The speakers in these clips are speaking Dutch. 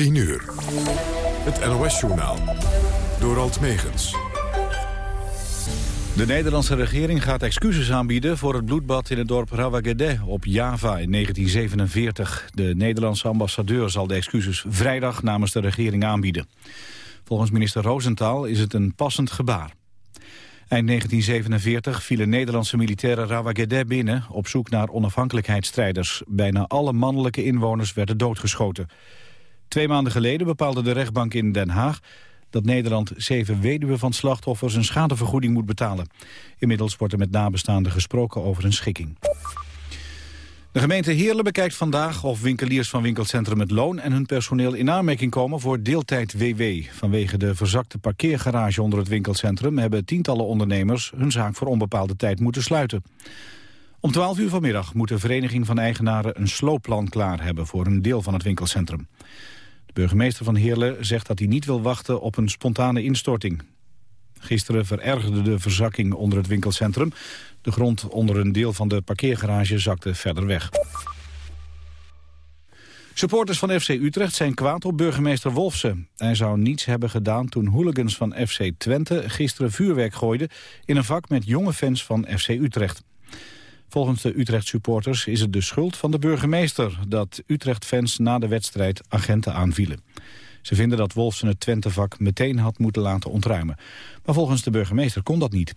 10 uur. Het NOS-journaal. Door Alt Megens. De Nederlandse regering gaat excuses aanbieden voor het bloedbad in het dorp Rawagede op Java in 1947. De Nederlandse ambassadeur zal de excuses vrijdag namens de regering aanbieden. Volgens minister Rosenthal is het een passend gebaar. Eind 1947 vielen Nederlandse militairen Rawagede binnen... op zoek naar onafhankelijkheidsstrijders. Bijna alle mannelijke inwoners werden doodgeschoten. Twee maanden geleden bepaalde de rechtbank in Den Haag... dat Nederland zeven weduwen van slachtoffers een schadevergoeding moet betalen. Inmiddels wordt er met nabestaanden gesproken over een schikking. De gemeente Heerlen bekijkt vandaag of winkeliers van winkelcentrum Het Loon en hun personeel in aanmerking komen voor deeltijd WW. Vanwege de verzakte parkeergarage onder het winkelcentrum hebben tientallen ondernemers hun zaak voor onbepaalde tijd moeten sluiten. Om 12 uur vanmiddag moet de Vereniging van Eigenaren een sloopplan klaar hebben voor een deel van het winkelcentrum. Burgemeester van Heerlen zegt dat hij niet wil wachten op een spontane instorting. Gisteren verergerde de verzakking onder het winkelcentrum. De grond onder een deel van de parkeergarage zakte verder weg. Supporters van FC Utrecht zijn kwaad op burgemeester Wolfsen. Hij zou niets hebben gedaan toen hooligans van FC Twente gisteren vuurwerk gooiden... in een vak met jonge fans van FC Utrecht. Volgens de Utrecht-supporters is het de schuld van de burgemeester... dat Utrecht-fans na de wedstrijd agenten aanvielen. Ze vinden dat Wolfsen het Twente-vak meteen had moeten laten ontruimen. Maar volgens de burgemeester kon dat niet.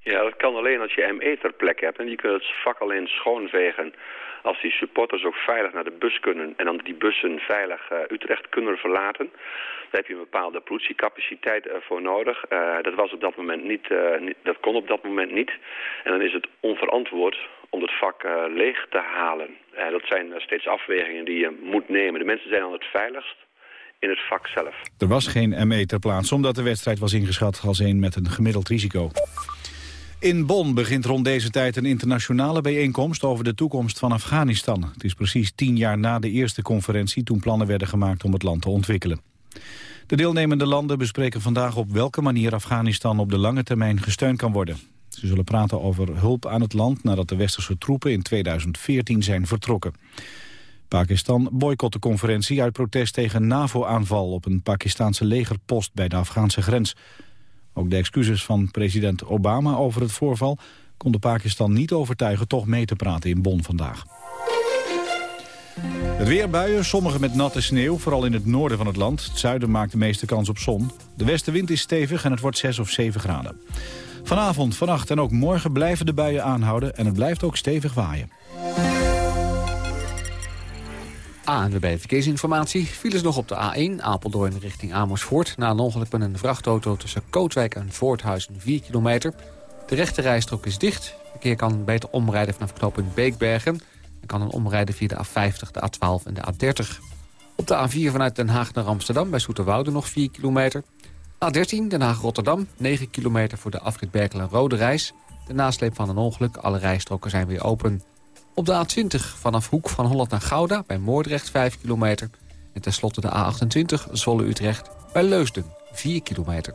Ja, dat kan alleen als je ME ter plek hebt. En die kunnen het vak alleen schoonvegen als die supporters ook veilig naar de bus kunnen... en dan die bussen veilig uh, Utrecht kunnen verlaten. Daar heb je een bepaalde politiecapaciteit uh, voor nodig. Uh, dat, was op dat, moment niet, niet, dat kon op dat moment niet. En dan is het onverantwoord om het vak leeg te halen. dat zijn steeds afwegingen die je moet nemen. De mensen zijn dan het veiligst in het vak zelf. Er was geen ME ter plaatse omdat de wedstrijd was ingeschat als een met een gemiddeld risico. In Bonn begint rond deze tijd een internationale bijeenkomst over de toekomst van Afghanistan. Het is precies tien jaar na de eerste conferentie toen plannen werden gemaakt om het land te ontwikkelen. De deelnemende landen bespreken vandaag op welke manier Afghanistan op de lange termijn gesteund kan worden. Ze zullen praten over hulp aan het land nadat de westerse troepen in 2014 zijn vertrokken. Pakistan boycott de conferentie uit protest tegen NAVO-aanval op een Pakistanse legerpost bij de Afghaanse grens. Ook de excuses van president Obama over het voorval konden Pakistan niet overtuigen toch mee te praten in Bonn vandaag. Het weerbuien, sommige met natte sneeuw, vooral in het noorden van het land. Het zuiden maakt de meeste kans op zon. De westenwind is stevig en het wordt 6 of 7 graden. Vanavond, vannacht en ook morgen blijven de buien aanhouden en het blijft ook stevig waaien. ANWB Verkeersinformatie. Files nog op de A1 Apeldoorn richting Amersfoort. Na een ongeluk met een vrachtauto tussen Kootwijk en Voorthuizen 4 kilometer. De rechte rijstrook is dicht. Verkeer kan beter omrijden vanaf knooppunt Beekbergen. En kan dan omrijden via de A50, de A12 en de A30. Op de A4 vanuit Den Haag naar Amsterdam bij Soeterwoude nog 4 kilometer. A13 Den Haag-Rotterdam, 9 kilometer voor de afrit Berkel Rode Reis. De nasleep van een ongeluk, alle rijstroken zijn weer open. Op de A20 vanaf Hoek van Holland naar Gouda bij Moordrecht 5 kilometer. En tenslotte de A28 Zwolle-Utrecht bij Leusden 4 kilometer.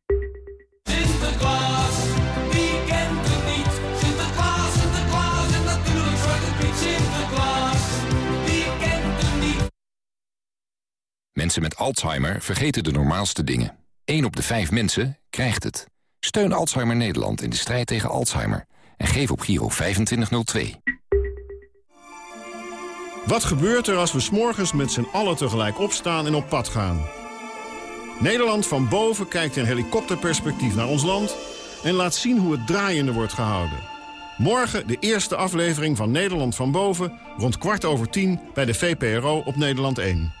Mensen met Alzheimer vergeten de normaalste dingen. 1 op de 5 mensen krijgt het. Steun Alzheimer Nederland in de strijd tegen Alzheimer. En geef op Giro 2502. Wat gebeurt er als we s'morgens met z'n allen tegelijk opstaan en op pad gaan? Nederland van boven kijkt in helikopterperspectief naar ons land... en laat zien hoe het draaiende wordt gehouden. Morgen de eerste aflevering van Nederland van boven... rond kwart over tien bij de VPRO op Nederland 1.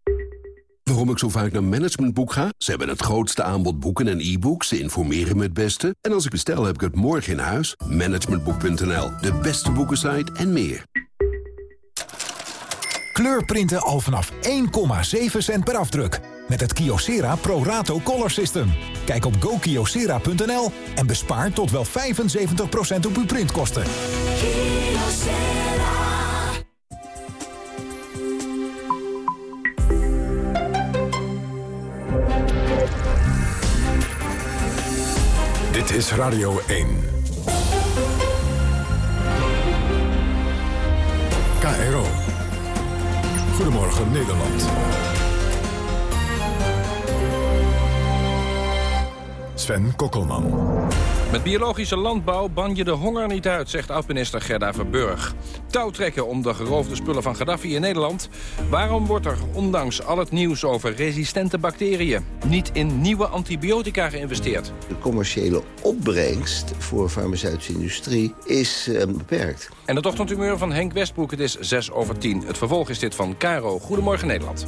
Waarom ik zo vaak naar Managementboek ga? Ze hebben het grootste aanbod boeken en e-books. Ze informeren me het beste. En als ik bestel, heb ik het morgen in huis. Managementboek.nl, de beste boekensite en meer. Kleurprinten al vanaf 1,7 cent per afdruk. Met het Kyocera Pro Rato Color System. Kijk op gokyocera.nl en bespaar tot wel 75% op uw printkosten. Is Radio 1. KRO. Goedemorgen Nederland. Sven Kokkelman. Met biologische landbouw ban je de honger niet uit, zegt oud-minister Gerda Verburg. Touwtrekken om de geroofde spullen van Gaddafi in Nederland. Waarom wordt er, ondanks al het nieuws over resistente bacteriën... niet in nieuwe antibiotica geïnvesteerd? De commerciële opbrengst voor de farmaceutische industrie is eh, beperkt. En de ochtendhumeur van Henk Westbroek, het is 6 over 10. Het vervolg is dit van Caro. Goedemorgen Nederland.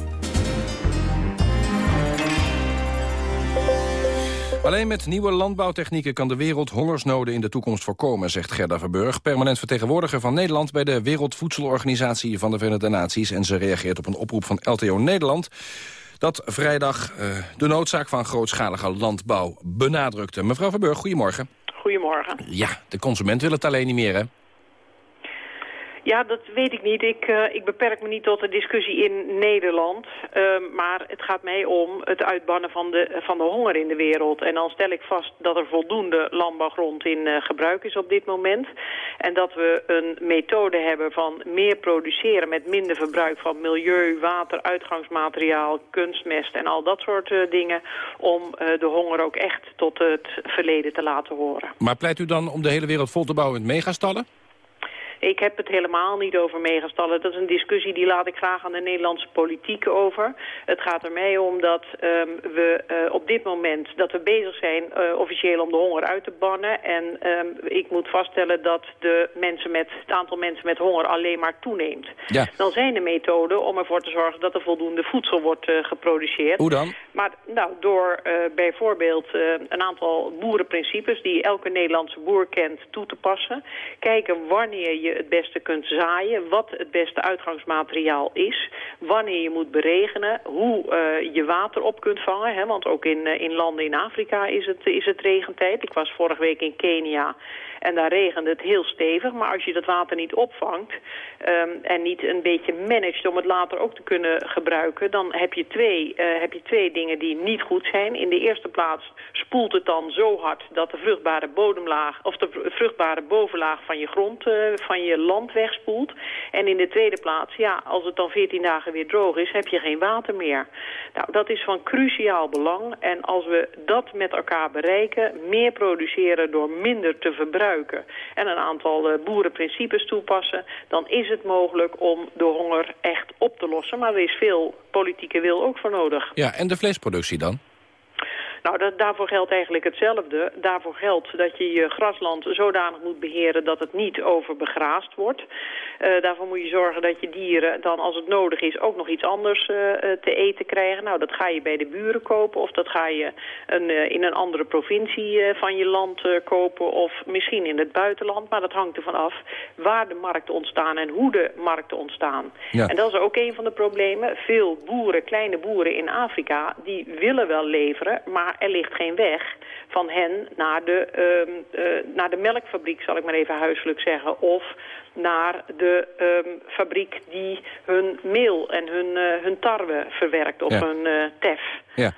Alleen met nieuwe landbouwtechnieken kan de wereld hongersnoden in de toekomst voorkomen, zegt Gerda Verburg, permanent vertegenwoordiger van Nederland bij de Wereldvoedselorganisatie van de Verenigde Naties. En ze reageert op een oproep van LTO Nederland dat vrijdag uh, de noodzaak van grootschalige landbouw benadrukte. Mevrouw Verburg, goedemorgen. Goedemorgen. Ja, de consument wil het alleen niet meer, hè? Ja, dat weet ik niet. Ik, uh, ik beperk me niet tot de discussie in Nederland. Uh, maar het gaat mij om het uitbannen van de, van de honger in de wereld. En dan stel ik vast dat er voldoende landbouwgrond in uh, gebruik is op dit moment. En dat we een methode hebben van meer produceren met minder verbruik van milieu, water, uitgangsmateriaal, kunstmest en al dat soort dingen. Om de honger ook echt tot het verleden te laten horen. Maar pleit u dan om de hele wereld vol te bouwen met megastallen? Ik heb het helemaal niet over megastallen. Dat is een discussie die laat ik graag aan de Nederlandse politiek over. Het gaat er mij om dat um, we uh, op dit moment dat we bezig zijn uh, officieel om de honger uit te bannen. En um, ik moet vaststellen dat de mensen met, het aantal mensen met honger alleen maar toeneemt. Ja. Dan zijn er methoden om ervoor te zorgen dat er voldoende voedsel wordt uh, geproduceerd. Hoe dan? Maar nou, door bijvoorbeeld een aantal boerenprincipes die elke Nederlandse boer kent toe te passen. Kijken wanneer je het beste kunt zaaien, wat het beste uitgangsmateriaal is, wanneer je moet beregenen, hoe uh, je water op kunt vangen. Hè, want ook in, uh, in landen in Afrika is het, is het regentijd. Ik was vorige week in Kenia en daar regende het heel stevig. Maar als je dat water niet opvangt um, en niet een beetje managt om het later ook te kunnen gebruiken... dan heb je, twee, uh, heb je twee dingen die niet goed zijn. In de eerste plaats spoelt het dan zo hard dat de vruchtbare bodemlaag... of de vruchtbare bovenlaag van je grond, uh, van je land wegspoelt. En in de tweede plaats, ja, als het dan 14 dagen weer droog is... heb je geen water meer. Nou, dat is van cruciaal belang. En als we dat met elkaar bereiken, meer produceren door minder te verbruiken en een aantal uh, boerenprincipes toepassen... dan is het mogelijk om de honger echt op te lossen. Maar er is veel politieke wil ook voor nodig. Ja, en de vleesproductie dan? Nou, dat, daarvoor geldt eigenlijk hetzelfde. Daarvoor geldt dat je je grasland zodanig moet beheren dat het niet overbegraasd wordt. Uh, daarvoor moet je zorgen dat je dieren dan als het nodig is ook nog iets anders uh, te eten krijgen. Nou, dat ga je bij de buren kopen of dat ga je een, uh, in een andere provincie van je land kopen of misschien in het buitenland. Maar dat hangt ervan af waar de markten ontstaan en hoe de markten ontstaan. Ja. En dat is ook een van de problemen. Veel boeren, kleine boeren in Afrika, die willen wel leveren, maar er ligt geen weg van hen naar de, um, uh, naar de melkfabriek, zal ik maar even huiselijk zeggen. Of naar de um, fabriek die hun meel en hun, uh, hun tarwe verwerkt Ja. hun uh, tef. Ja.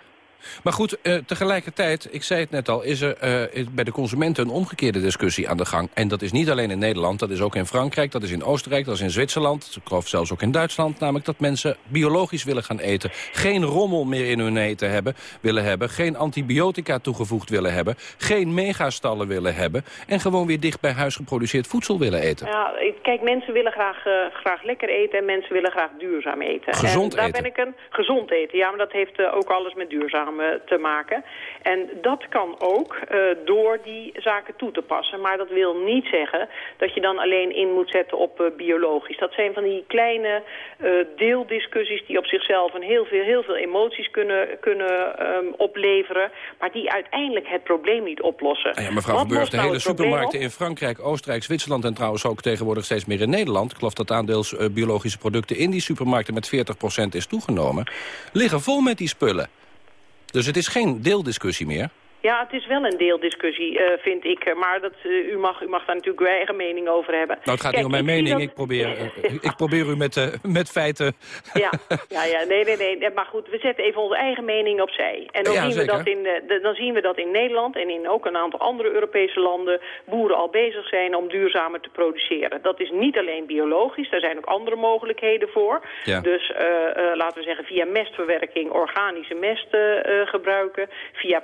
Maar goed, eh, tegelijkertijd, ik zei het net al... is er eh, bij de consumenten een omgekeerde discussie aan de gang. En dat is niet alleen in Nederland, dat is ook in Frankrijk... dat is in Oostenrijk, dat is in Zwitserland... ik geloof zelfs ook in Duitsland... namelijk dat mensen biologisch willen gaan eten. Geen rommel meer in hun eten hebben, willen hebben... geen antibiotica toegevoegd willen hebben... geen megastallen willen hebben... en gewoon weer dicht bij huis geproduceerd voedsel willen eten. Ja, kijk, mensen willen graag, eh, graag lekker eten en mensen willen graag duurzaam eten. Gezond en daar eten. ben ik een gezond eten. Ja, maar dat heeft ook alles met duurzaam te maken. En dat kan ook eh, door die zaken toe te passen. Maar dat wil niet zeggen dat je dan alleen in moet zetten op eh, biologisch. Dat zijn van die kleine eh, deeldiscussies die op zichzelf een heel veel, heel veel emoties kunnen, kunnen ehm, opleveren. Maar die uiteindelijk het probleem niet oplossen. Ah ja, mevrouw Wat Verburg, lost de nou hele supermarkten in Frankrijk, Oostenrijk, Zwitserland... en trouwens ook tegenwoordig steeds meer in Nederland... ik geloof dat het aandeel eh, biologische producten in die supermarkten met 40% is toegenomen... liggen vol met die spullen. Dus het is geen deeldiscussie meer. Ja, het is wel een deeldiscussie, eh, vind ik. Eh, Maar dat, eh, u, mag, u mag daar natuurlijk uw eigen mening over hebben. Nou, het gaat Kijk, niet om mijn mening. dat- Ik, probeer, ik probeer u met, met feiten... Ja, ja, ja, nee, nee, nee. Maar goed, we zetten even onze eigen mening opzij. En dan, Ja, zien, we dat in, de, dan zien we dat in Nederland en in ook een aantal andere Europese landen... boeren al bezig zijn om duurzamer te produceren. Dat is niet alleen biologisch, daar zijn ook andere mogelijkheden voor. Ja. Dus laten we zeggen via mestverwerking organische mest gebruiken. Via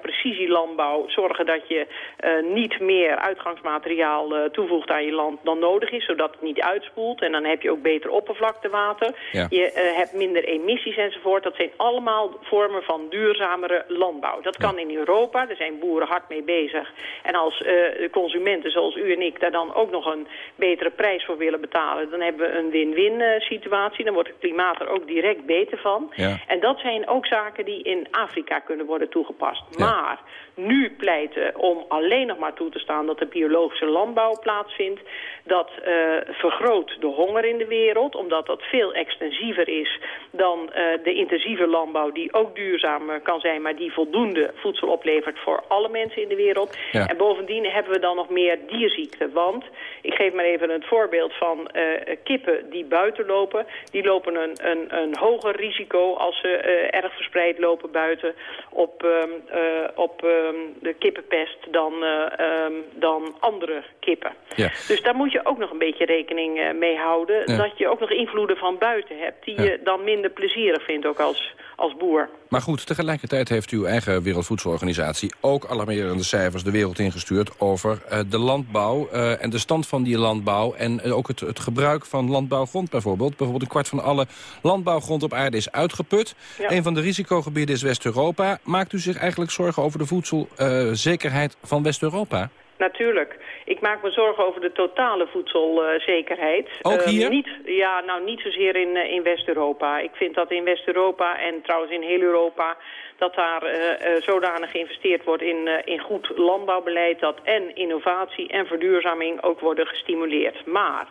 zorgen dat je eh, niet meer uitgangsmateriaal eh, toevoegt aan je land dan nodig is. Zodat het niet uitspoelt. En dan heb je ook beter oppervlaktewater. Ja. Je eh, hebt minder emissies enzovoort. Dat zijn allemaal vormen van duurzamere landbouw. Dat kan in Europa. Daar zijn boeren hard mee bezig. En als eh, consumenten zoals u en ik daar dan ook nog een betere prijs voor willen betalen... dan hebben we een win-win situatie. Dan wordt het klimaat er ook direct beter van. Ja. En dat zijn ook zaken die in Afrika kunnen worden toegepast. Maar nu pleiten om alleen nog maar toe te staan dat de biologische landbouw plaatsvindt... dat eh, vergroot de honger in de wereld, omdat dat veel extensiever is dan eh, de intensieve landbouw... die ook duurzaam eh, kan zijn, maar die voldoende voedsel oplevert voor alle mensen in de wereld. Ja. En bovendien hebben we dan nog meer dierziekten. Want, ik geef maar even het voorbeeld van kippen die buiten lopen. Die lopen een, een, een hoger risico als ze erg verspreid lopen buiten op, ehm, eh, op de kippenpest dan, eh, ehm, dan andere kippen. Ja. Dus daar moet je ook nog een beetje rekening eh, mee houden. Ja. Dat je ook nog invloeden van buiten hebt die je dan minder plezierig vindt ook als, als boer. Maar goed, tegelijkertijd heeft uw eigen Wereldvoedselorganisatie... ook alarmerende cijfers de wereld ingestuurd over eh, de landbouw... en de stand van die landbouw en ook het, het gebruik van landbouwgrond bijvoorbeeld. Bijvoorbeeld een kwart van alle landbouwgrond op aarde is uitgeput. Een van de risicogebieden is West-Europa. Maakt u zich eigenlijk zorgen over de voedselzekerheid van West-Europa? Natuurlijk. Ik maak me zorgen over de totale voedselzekerheid. Ook Ehm, hier? niet, ja, nou niet zozeer in, eh, in West-Europa. Ik vind dat in West-Europa en trouwens in heel Europa... dat daar eh, eh, zodanig geïnvesteerd wordt in, eh, in goed landbouwbeleid... dat en innovatie en verduurzaming ook worden gestimuleerd. Maar...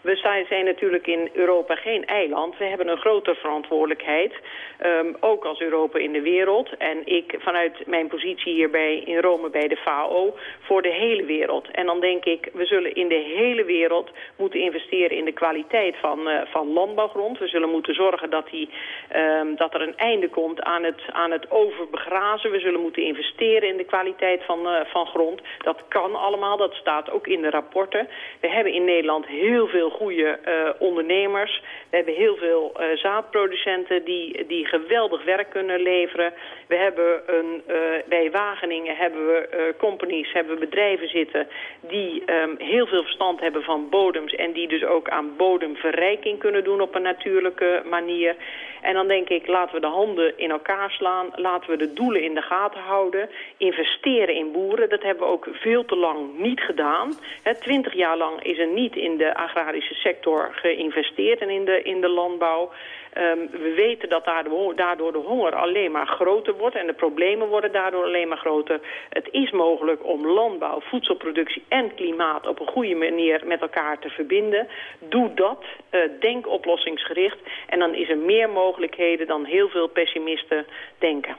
We zijn, natuurlijk in Europa geen eiland. We hebben een grote verantwoordelijkheid, ehm, ook als Europa in de wereld. En ik vanuit mijn positie hierbij in Rome bij de FAO voor de hele wereld. En dan denk ik, we zullen in de hele wereld moeten investeren in de kwaliteit van, eh, van landbouwgrond. We zullen moeten zorgen dat, die, ehm, dat er een einde komt aan het, aan het overbegrazen. We zullen moeten investeren in de kwaliteit van, eh, van grond. Dat kan allemaal, dat staat ook in de rapporten. We hebben in Nederland heel veel goede eh, ondernemers. We hebben heel veel eh, zaadproducenten die, die geweldig werk kunnen leveren. We hebben een, eh, bij Wageningen hebben we companies, hebben we bedrijven zitten... die ehm, heel veel verstand hebben van bodems... en die dus ook aan bodemverrijking kunnen doen op een natuurlijke manier. En dan denk ik, laten we de handen in elkaar slaan. Laten we de doelen in de gaten houden. Investeren in boeren, dat hebben we ook veel te lang niet gedaan. Twintig jaar lang is er niet in de agrarische sector geïnvesteerd en in de, in de landbouw. Ehm, we weten dat daardoor, de honger alleen maar groter wordt en de problemen worden daardoor alleen maar groter. Het is mogelijk om landbouw, voedselproductie en klimaat op een goede manier met elkaar te verbinden. Doe dat, eh, denk oplossingsgericht en dan is er meer mogelijkheden dan heel veel pessimisten denken.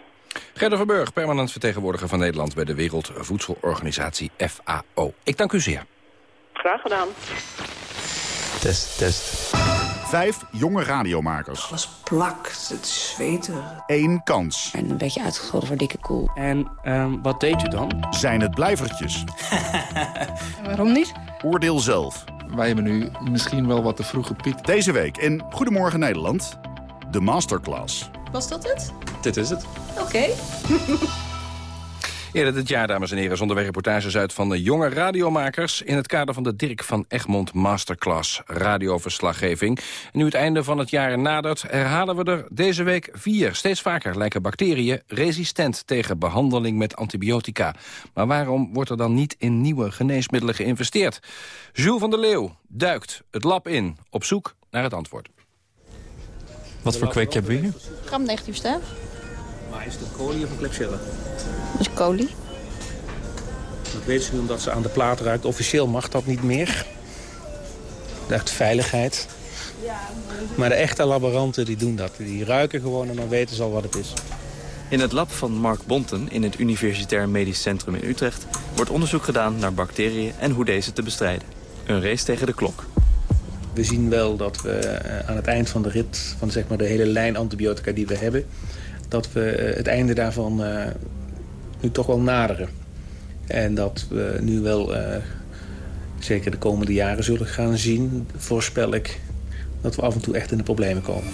Gerda Verburg, permanent vertegenwoordiger van Nederland... bij de Wereldvoedselorganisatie FAO. Ik dank u zeer. Graag gedaan. Test, test. Vijf jonge radiomakers. Alles plakt, het is zweterig. Eén kans. En een beetje uitgescholden voor dikke koel. En um, wat deed u dan? Zijn het blijvertjes? Waarom niet? Oordeel zelf. Wij hebben nu misschien wel wat te vroeg gepiekt. Deze week in Goedemorgen Nederland, de masterclass. Was dat het? Dit is het. Oké. Okay. Eerder dit jaar, dames en heren, zonden wij reportages uit van de jonge radiomakers... in het kader van de Dirk van Egmond Masterclass radioverslaggeving. En nu het einde van het jaar nadert, herhalen we er deze week vier. Steeds vaker lijken bacteriën resistent tegen behandeling met antibiotica. Maar waarom wordt er dan niet in nieuwe geneesmiddelen geïnvesteerd? Jules van der Leeuw duikt het lab in, op zoek naar het antwoord. Wat voor kweek hebben we hier? Gram negatief stijf. Maar is het kolie of een Klebsiella? Dat is kolie. Dat weten ze nu omdat ze aan de plaat ruikt. Officieel mag dat niet meer. Uit veiligheid. Maar de echte laboranten die doen dat. Die ruiken gewoon en dan weten ze al wat het is. In het lab van Mark Bonten in het Universitair Medisch Centrum in Utrecht... wordt onderzoek gedaan naar bacteriën en hoe deze te bestrijden. Een race tegen de klok. We zien wel dat we aan het eind van de rit... van zeg maar de hele lijn antibiotica die we hebben... dat we het einde daarvan uh, nu toch wel naderen. En dat we nu wel, uh, zeker de komende jaren zullen gaan zien... voorspel ik dat we af en toe echt in de problemen komen.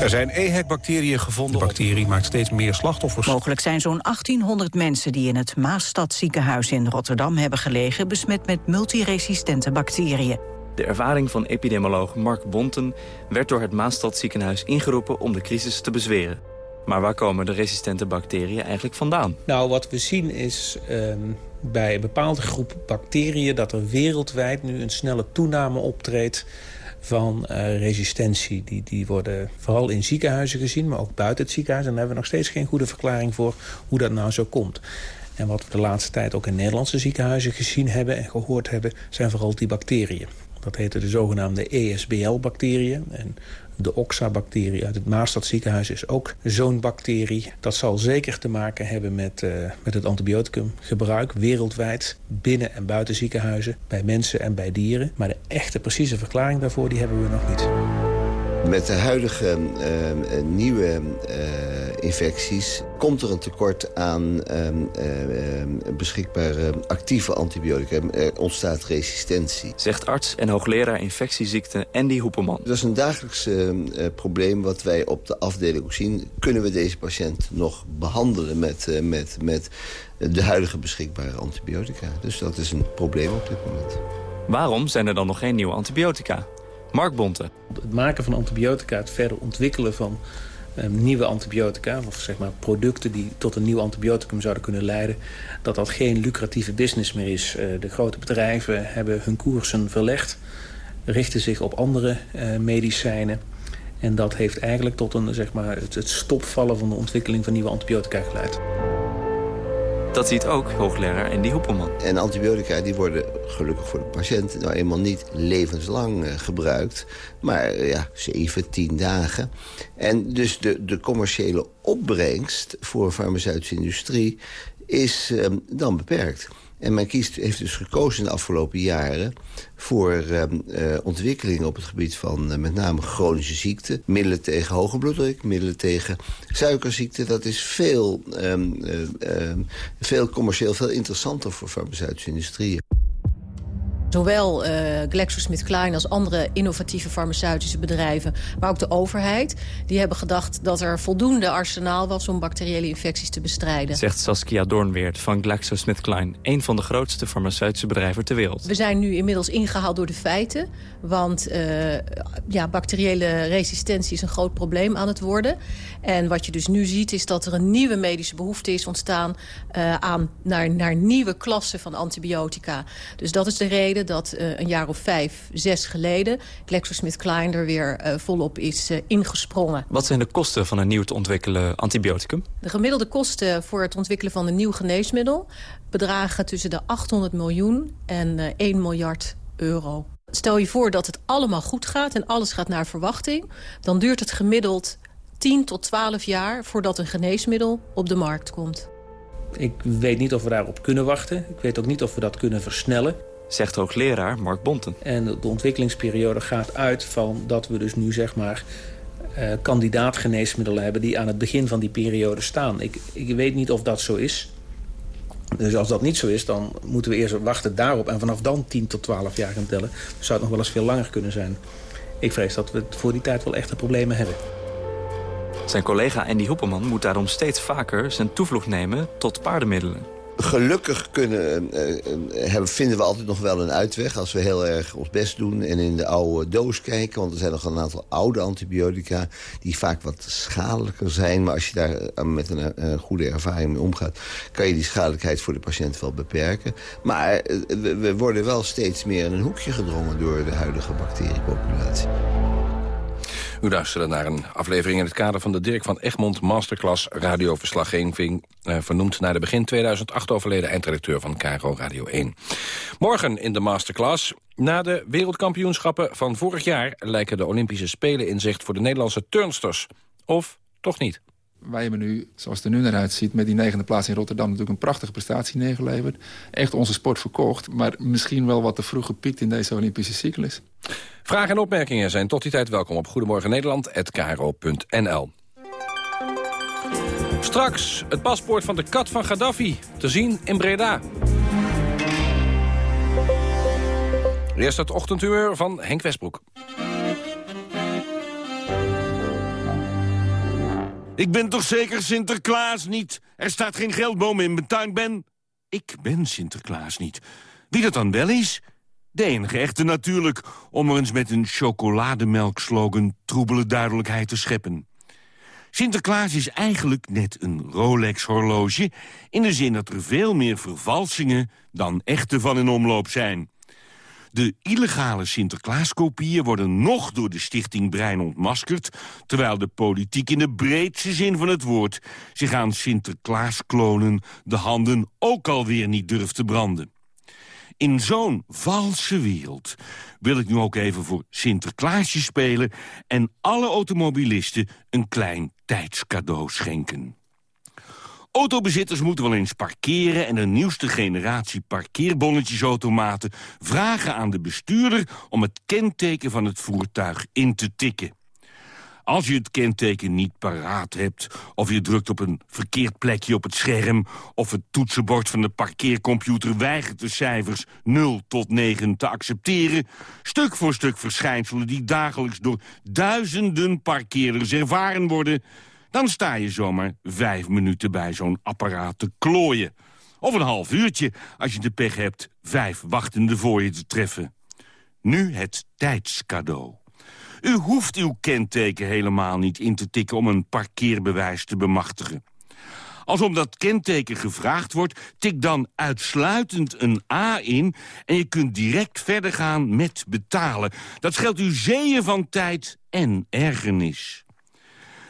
Er zijn EHEC-bacteriën gevonden. De bacterie maakt steeds meer slachtoffers. Mogelijk zijn zo'n 1800 mensen die in het Maasstadziekenhuis in Rotterdam hebben gelegen... besmet met multiresistente bacteriën. De ervaring van epidemioloog Mark Bonten werd door het Maastadziekenhuis ingeroepen om de crisis te bezweren. Maar waar komen de resistente bacteriën eigenlijk vandaan? Nou, wat we zien is um, bij een bepaalde groep bacteriën... dat er wereldwijd nu een snelle toename optreedt van uh, resistentie. Die, die worden vooral in ziekenhuizen gezien, maar ook buiten het ziekenhuis. En daar hebben we nog steeds geen goede verklaring voor hoe dat nou zo komt. En wat we de laatste tijd ook in Nederlandse ziekenhuizen gezien hebben en gehoord hebben... zijn vooral die bacteriën. Dat heten de zogenaamde ESBL-bacteriën. En de Oxa-bacterie uit het Maastadziekenhuis is ook zo'n bacterie. Dat zal zeker te maken hebben met, uh, met het antibioticumgebruik wereldwijd... binnen en buiten ziekenhuizen, bij mensen en bij dieren. Maar de echte precieze verklaring daarvoor die hebben we nog niet. Met de huidige uh, nieuwe uh, infecties komt er een tekort aan beschikbare actieve antibiotica. Er ontstaat resistentie. Zegt arts en hoogleraar infectieziekten Andy Hoepeman. Dat is een dagelijks probleem wat wij op de afdeling ook zien. Kunnen we deze patiënt nog behandelen met, met, met de huidige beschikbare antibiotica? Dus dat is een probleem op dit moment. Waarom zijn er dan nog geen nieuwe antibiotica? Mark. Het maken van antibiotica, het verder ontwikkelen van um, nieuwe antibiotica... of zeg maar producten die tot een nieuw antibioticum zouden kunnen leiden... dat dat geen lucratieve business meer is. Uh, de grote bedrijven hebben hun koersen verlegd... richten zich op andere uh, medicijnen... en dat heeft eigenlijk tot een, zeg maar, het stopvallen van de ontwikkeling van nieuwe antibiotica geleid. Dat ziet ook hoogleraar Andy Hoepelman. En antibiotica die worden gelukkig voor de patiënt nou eenmaal niet levenslang uh, gebruikt. Maar uh, ja, 7, 10 dagen. En dus de, de commerciële opbrengst voor de farmaceutische industrie is uh, dan beperkt. En men kiest, heeft dus gekozen in de afgelopen jaren... voor uh, uh, ontwikkelingen op het gebied van uh, met name chronische ziekten. Middelen tegen hoge bloeddruk, middelen tegen suikerziekte. Dat is veel, um, veel commercieel veel interessanter voor farmaceutische industrieën. Zowel uh, GlaxoSmithKline als andere innovatieve farmaceutische bedrijven... maar ook de overheid, die hebben gedacht dat er voldoende arsenaal was... om bacteriële infecties te bestrijden. Zegt Saskia Doornweert van GlaxoSmithKline... een van de grootste farmaceutische bedrijven ter wereld. We zijn nu inmiddels ingehaald door de feiten. Want uh, ja, bacteriële resistentie is een groot probleem aan het worden. En wat je dus nu ziet is dat er een nieuwe medische behoefte is ontstaan... Uh, aan, naar, naar nieuwe klassen van antibiotica. Dus dat is de reden dat uh, een jaar of vijf, zes geleden... GlaxoSmithKline er weer uh, volop is uh, ingesprongen. Wat zijn de kosten van een nieuw te ontwikkelen antibioticum? De gemiddelde kosten voor het ontwikkelen van een nieuw geneesmiddel... bedragen tussen de 800 miljoen en 1 miljard euro. Stel je voor dat het allemaal goed gaat en alles gaat naar verwachting... dan duurt het gemiddeld 10 tot 12 jaar voordat een geneesmiddel op de markt komt. Ik weet niet of we daarop kunnen wachten. Ik weet ook niet of we dat kunnen versnellen. Zegt hoogleraar Mark Bonten. En de ontwikkelingsperiode gaat uit van dat we dus nu zeg maar uh, kandidaatgeneesmiddelen hebben... die aan het begin van die periode staan. Ik, ik weet niet of dat zo is. Dus als dat niet zo is, dan moeten we eerst wachten daarop... en vanaf dan 10 tot 12 jaar gaan tellen. Dan zou het nog wel eens veel langer kunnen zijn. Ik vrees dat we voor die tijd wel echte problemen hebben. Zijn collega Andy Hoepelman moet daarom steeds vaker zijn toevlucht nemen tot paardenmiddelen. Gelukkig kunnen, uh, hebben, vinden we altijd nog wel een uitweg... als we heel erg ons best doen en in de oude doos kijken. Want er zijn nog een aantal oude antibiotica... die vaak wat schadelijker zijn. Maar als je daar met een, goede ervaring mee omgaat... kan je die schadelijkheid voor de patiënt wel beperken. Maar we worden wel steeds meer in een hoekje gedrongen... door de huidige bacteriepopulatie. U luisterde naar een aflevering in het kader van de Dirk van Egmond Masterclass radioverslaggeving... Eh, vernoemd naar de begin 2008 overleden eindredacteur van KRO Radio 1. Morgen in de Masterclass. Na de wereldkampioenschappen van vorig jaar... lijken de Olympische Spelen in zicht voor de Nederlandse turnsters. Of toch niet? Wij hebben nu, zoals het er nu naar uitziet... met die negende plaats in Rotterdam natuurlijk een prachtige prestatie neergeleverd. Echt onze sport verkocht, maar misschien wel wat te vroeg gepiekt in deze Olympische cyclus. Vragen en opmerkingen zijn tot die tijd welkom op Goedemorgen Nederland@kro.nl. Straks het paspoort van de kat van Gaddafi, te zien in Breda. Eerst het ochtendhumeur van Henk Westbroek. Ik ben toch zeker Sinterklaas niet? Er staat geen geldboom in mijn tuin, Ben. Ik ben Sinterklaas niet. Wie dat dan wel is? De enige echte natuurlijk, om er eens met een chocolademelkslogan troebele duidelijkheid te scheppen. Sinterklaas is eigenlijk net een Rolex-horloge... in de zin dat er veel meer vervalsingen dan echte van in omloop zijn. De illegale Sinterklaaskopieën worden nog door de stichting Brein ontmaskerd... terwijl de politiek in de breedste zin van het woord... zich aan Sinterklaas-klonen de handen ook alweer niet durft te branden. In zo'n valse wereld wil ik nu ook even voor Sinterklaasje spelen... en alle automobilisten een klein tijdscadeau schenken. Autobezitters moeten wel eens parkeren... en de nieuwste generatie parkeerbonnetjesautomaten... vragen aan de bestuurder om het kenteken van het voertuig in te tikken. Als je het kenteken niet paraat hebt... of je drukt op een verkeerd plekje op het scherm... of het toetsenbord van de parkeercomputer weigert de cijfers 0 tot 9 te accepteren... stuk voor stuk verschijnselen die dagelijks door duizenden parkeerders ervaren worden... dan sta je zomaar vijf minuten bij zo'n apparaat te klooien. Of een half uurtje als je de pech hebt vijf wachtende voor je te treffen. Nu het tijdscadeau. U hoeft uw kenteken helemaal niet in te tikken om een parkeerbewijs te bemachtigen. Als om dat kenteken gevraagd wordt, tik dan uitsluitend een A in... en je kunt direct verder gaan met betalen. Dat scheelt u zeeën van tijd en ergernis.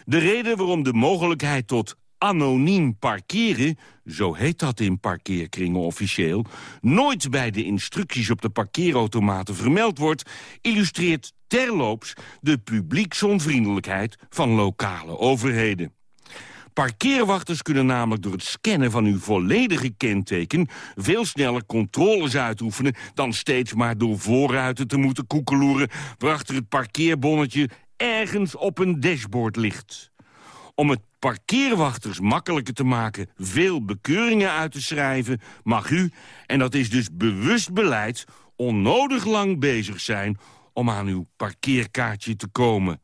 De reden waarom de mogelijkheid tot anoniem parkeren, zo heet dat in parkeerkringen officieel... nooit bij de instructies op de parkeerautomaten vermeld wordt... illustreert terloops de publieksonvriendelijkheid van lokale overheden. Parkeerwachters kunnen namelijk door het scannen van uw volledige kenteken... veel sneller controles uitoefenen dan steeds maar door voorruiten te moeten koekeloeren... waarachter het parkeerbonnetje ergens op een dashboard ligt. Om het parkeerwachters makkelijker te maken veel bekeuringen uit te schrijven... mag u, en dat is dus bewust beleid, onnodig lang bezig zijn... om aan uw parkeerkaartje te komen.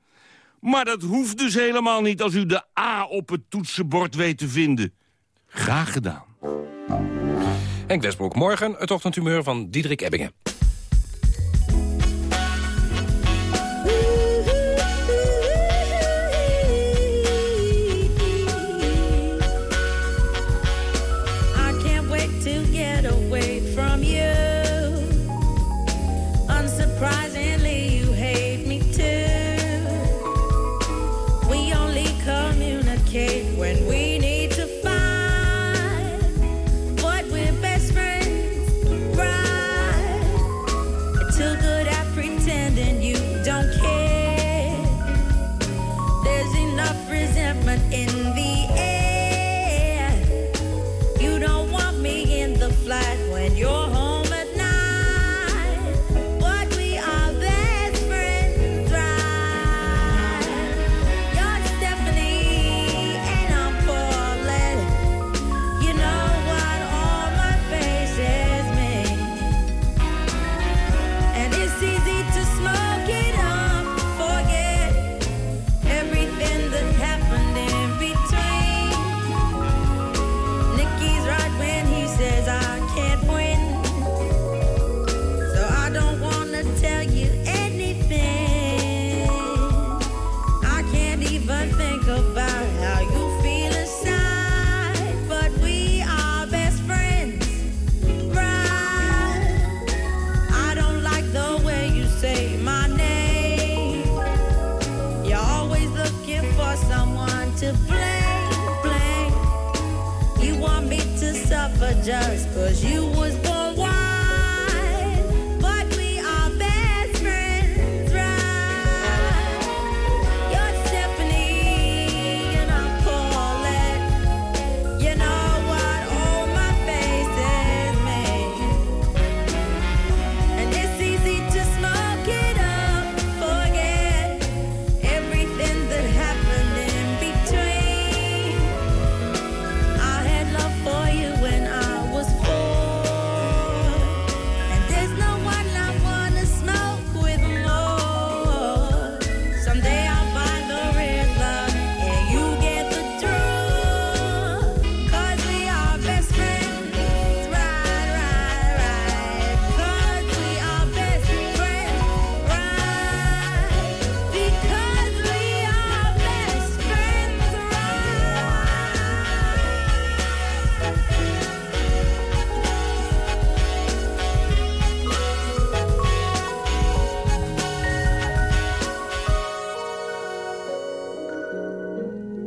Maar dat hoeft dus helemaal niet als u de A op het toetsenbord weet te vinden. Graag gedaan. Henk Westbroek, morgen het ochtendhumeur van Diederik Ebbingen.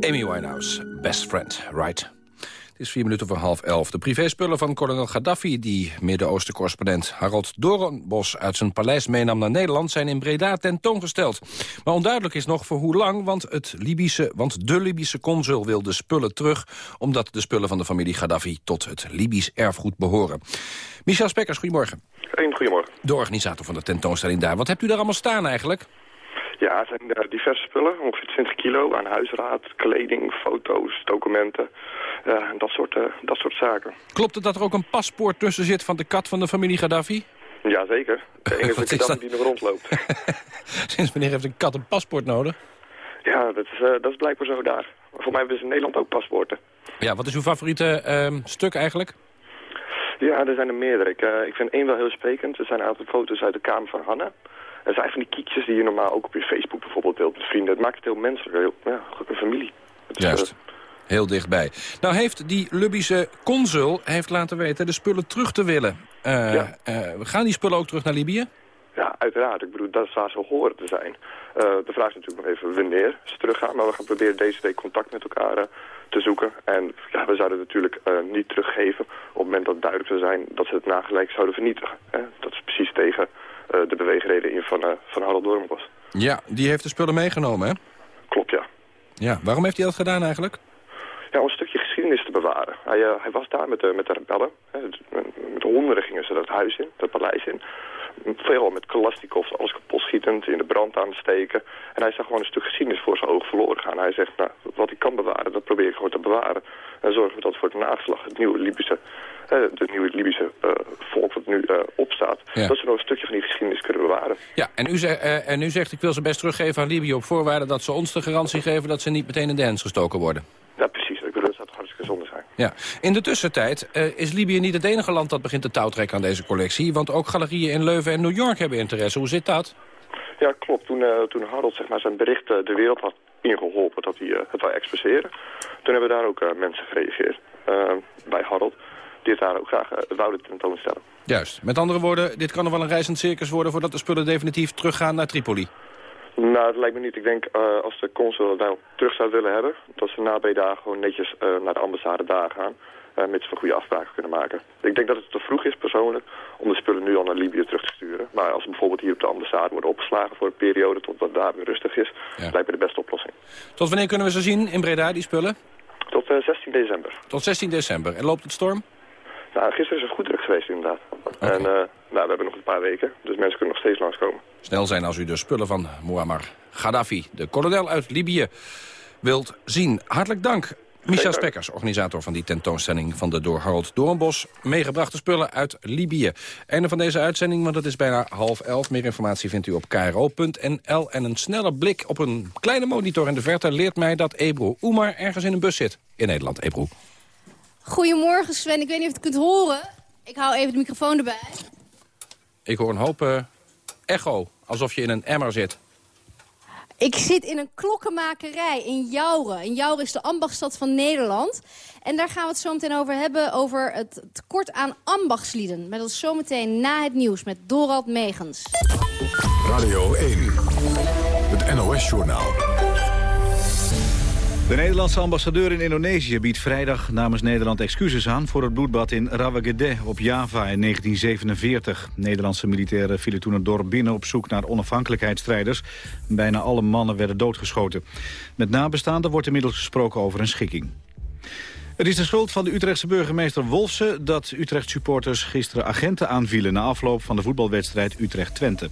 Amy Winehouse, best friend, right? Het is vier minuten voor half elf. De privéspullen van kolonel Gaddafi... die Midden-Oosten-correspondent Harold Doornbos uit zijn paleis meenam naar Nederland... zijn in Breda tentoongesteld. Maar onduidelijk is nog voor hoe lang... want, het Libische, want de Libische consul wil de spullen terug... omdat de spullen van de familie Gaddafi tot het Libisch erfgoed behoren. Michel Spekkers, goedemorgen. Een goedemorgen. De organisator van de tentoonstelling daar. Wat hebt u daar allemaal staan eigenlijk? Ja, het zijn eh, diverse spullen, ongeveer 20 kilo aan huisraad, kleding, foto's, documenten, en dat, soort, eh, dat soort zaken. Klopt het dat er ook een paspoort tussen zit van de kat van de familie Gaddafi? Jazeker, de enige Gaddafi die nog rondloopt. Sinds wanneer heeft een kat een paspoort nodig? ja, dat is, dat is blijkbaar zo daar. Voor mij hebben ze in Nederland ook paspoorten. Ja, wat is uw favoriete ehm, stuk eigenlijk? Ja, er zijn er meerdere. Ik, ik vind één wel heel sprekend. Er zijn een aantal foto's uit de kamer van Hanna. Er zijn van die kiekjes die je normaal ook op je Facebook bijvoorbeeld deelt met vrienden. Het maakt het heel menselijk, heel, ja, een familie. Is, Juist. eh, Heel dichtbij. Nou heeft die Libische consul heeft laten weten de spullen terug te willen. Eh, Ja. eh, gaan die spullen ook terug naar Libië? Ja, uiteraard. Ik bedoel, dat is waar ze horen te zijn. Eh, de vraag is natuurlijk nog even wanneer ze teruggaan. Maar we gaan proberen deze week contact met elkaar eh, te zoeken. En ja, we zouden het natuurlijk eh, niet teruggeven op het moment dat duidelijk zou zijn dat ze het nagelijk zouden vernietigen. Hè? Dat is precies tegen eh, de beweegreden in van, eh van Harold Doornbos. Ja, die heeft de spullen meegenomen, hè? Klopt, ja. Ja, waarom heeft hij dat gedaan eigenlijk? Ja, om een stukje geschiedenis te bewaren. Hij, eh, hij was daar met de, met de rebellen. Hè. Met, honderden gingen ze dat huis in, dat paleis in. Veelal met Kalashnikovs, alles kapot schietend, in de brand aan het steken. En hij zag gewoon een stuk geschiedenis voor zijn ogen verloren gaan. Hij zegt, nou, wat ik kan bewaren, dat probeer ik gewoon te bewaren. En zorgen we dat voor de nageslag het nieuwe Libische, eh, het nieuwe Libische eh, volk wat nu eh, opstaat, Ja. dat ze nog een stukje van die geschiedenis kunnen bewaren. Ja, en u, zegt, eh, en u zegt ik wil ze best teruggeven aan Libië... op voorwaarde dat ze ons de garantie geven dat ze niet meteen in de hens gestoken worden. Ja, precies. Ik bedoel, dat zou toch hartstikke zonde zijn. Ja. In de tussentijd eh, is Libië niet het enige land dat begint te touwtrekken aan deze collectie. Want ook galerieën in Leuven en New York hebben interesse. Hoe zit dat? Ja, klopt. Toen, eh, toen Harold zeg maar, zijn bericht eh, de wereld had ingeholpen dat hij eh, het wou expresseren, toen hebben daar ook eh, mensen gereageerd eh, bij Harold. Die het daar ook graag uh, wouden tentoonstellen. Juist. Met andere woorden, dit kan nog wel een reizend circus worden... voordat de spullen definitief teruggaan naar Tripoli. Nou, dat lijkt me niet. Ik denk uh, als de consul het nou terug zou willen hebben, dat ze na daar gewoon netjes uh, naar de ambassade daar gaan. Uh, mits we goede afspraken kunnen maken. Ik denk dat het te vroeg is persoonlijk om de spullen nu al naar Libië terug te sturen. Maar als ze bijvoorbeeld hier op de ambassade worden opgeslagen voor een periode totdat daar weer rustig is, ja. lijkt me de beste oplossing. Tot wanneer kunnen we ze zien in Breda, die spullen? Tot 16 december. Tot 16 december. En loopt het storm? Nou, gisteren is het goed druk geweest inderdaad. Okay. En nou, we hebben nog een paar weken, dus mensen kunnen nog steeds langskomen. Snel zijn als u de spullen van Muammar Gaddafi, de kolonel uit Libië, wilt zien. Hartelijk dank. Michel Spekkers, organisator van die tentoonstelling van de door Harold Doornbos meegebrachte spullen uit Libië. Einde van deze uitzending, want het is bijna half elf. Meer informatie vindt u op kro.nl. En een snelle blik op een kleine monitor in de verte leert mij dat Ebro Oemar ergens in een bus zit. In Nederland, Ebro. Goedemorgen Sven, ik weet niet of je het kunt horen. Ik hou even de microfoon erbij. Ik hoor een hoop uh, echo, alsof je in een emmer zit. Ik zit in een klokkenmakerij in Jouren. En Jouren is de ambachtstad van Nederland. En daar gaan we het zo meteen over hebben, over het tekort aan ambachtslieden. Met ons zometeen na het nieuws met Dorald Megens. Radio 1, het NOS-journaal. De Nederlandse ambassadeur in Indonesië biedt vrijdag namens Nederland excuses aan... voor het bloedbad in Rawagede op Java in 1947. Nederlandse militairen vielen toen het dorp binnen op zoek naar onafhankelijkheidsstrijders. Bijna alle mannen werden doodgeschoten. Met nabestaanden wordt inmiddels gesproken over een schikking. Het is de schuld van de Utrechtse burgemeester Wolfsen... dat Utrecht-supporters gisteren agenten aanvielen... na afloop van de voetbalwedstrijd Utrecht-Twente.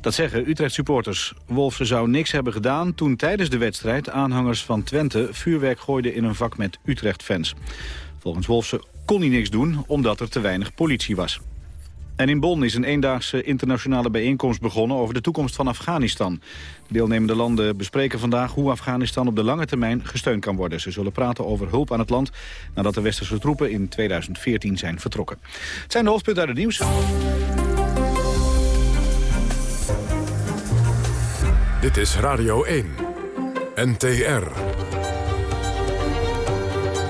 Dat zeggen Utrecht-supporters. Wolfsen zou niks hebben gedaan toen tijdens de wedstrijd... aanhangers van Twente vuurwerk gooiden in een vak met Utrecht-fans. Volgens Wolfsen kon hij niks doen omdat er te weinig politie was. En in Bonn is een eendaagse internationale bijeenkomst begonnen over de toekomst van Afghanistan. De deelnemende landen bespreken vandaag hoe Afghanistan op de lange termijn gesteund kan worden. Ze zullen praten over hulp aan het land nadat de westerse troepen in 2014 zijn vertrokken. Het zijn de hoofdpunten uit het nieuws. Dit is Radio 1. NTR.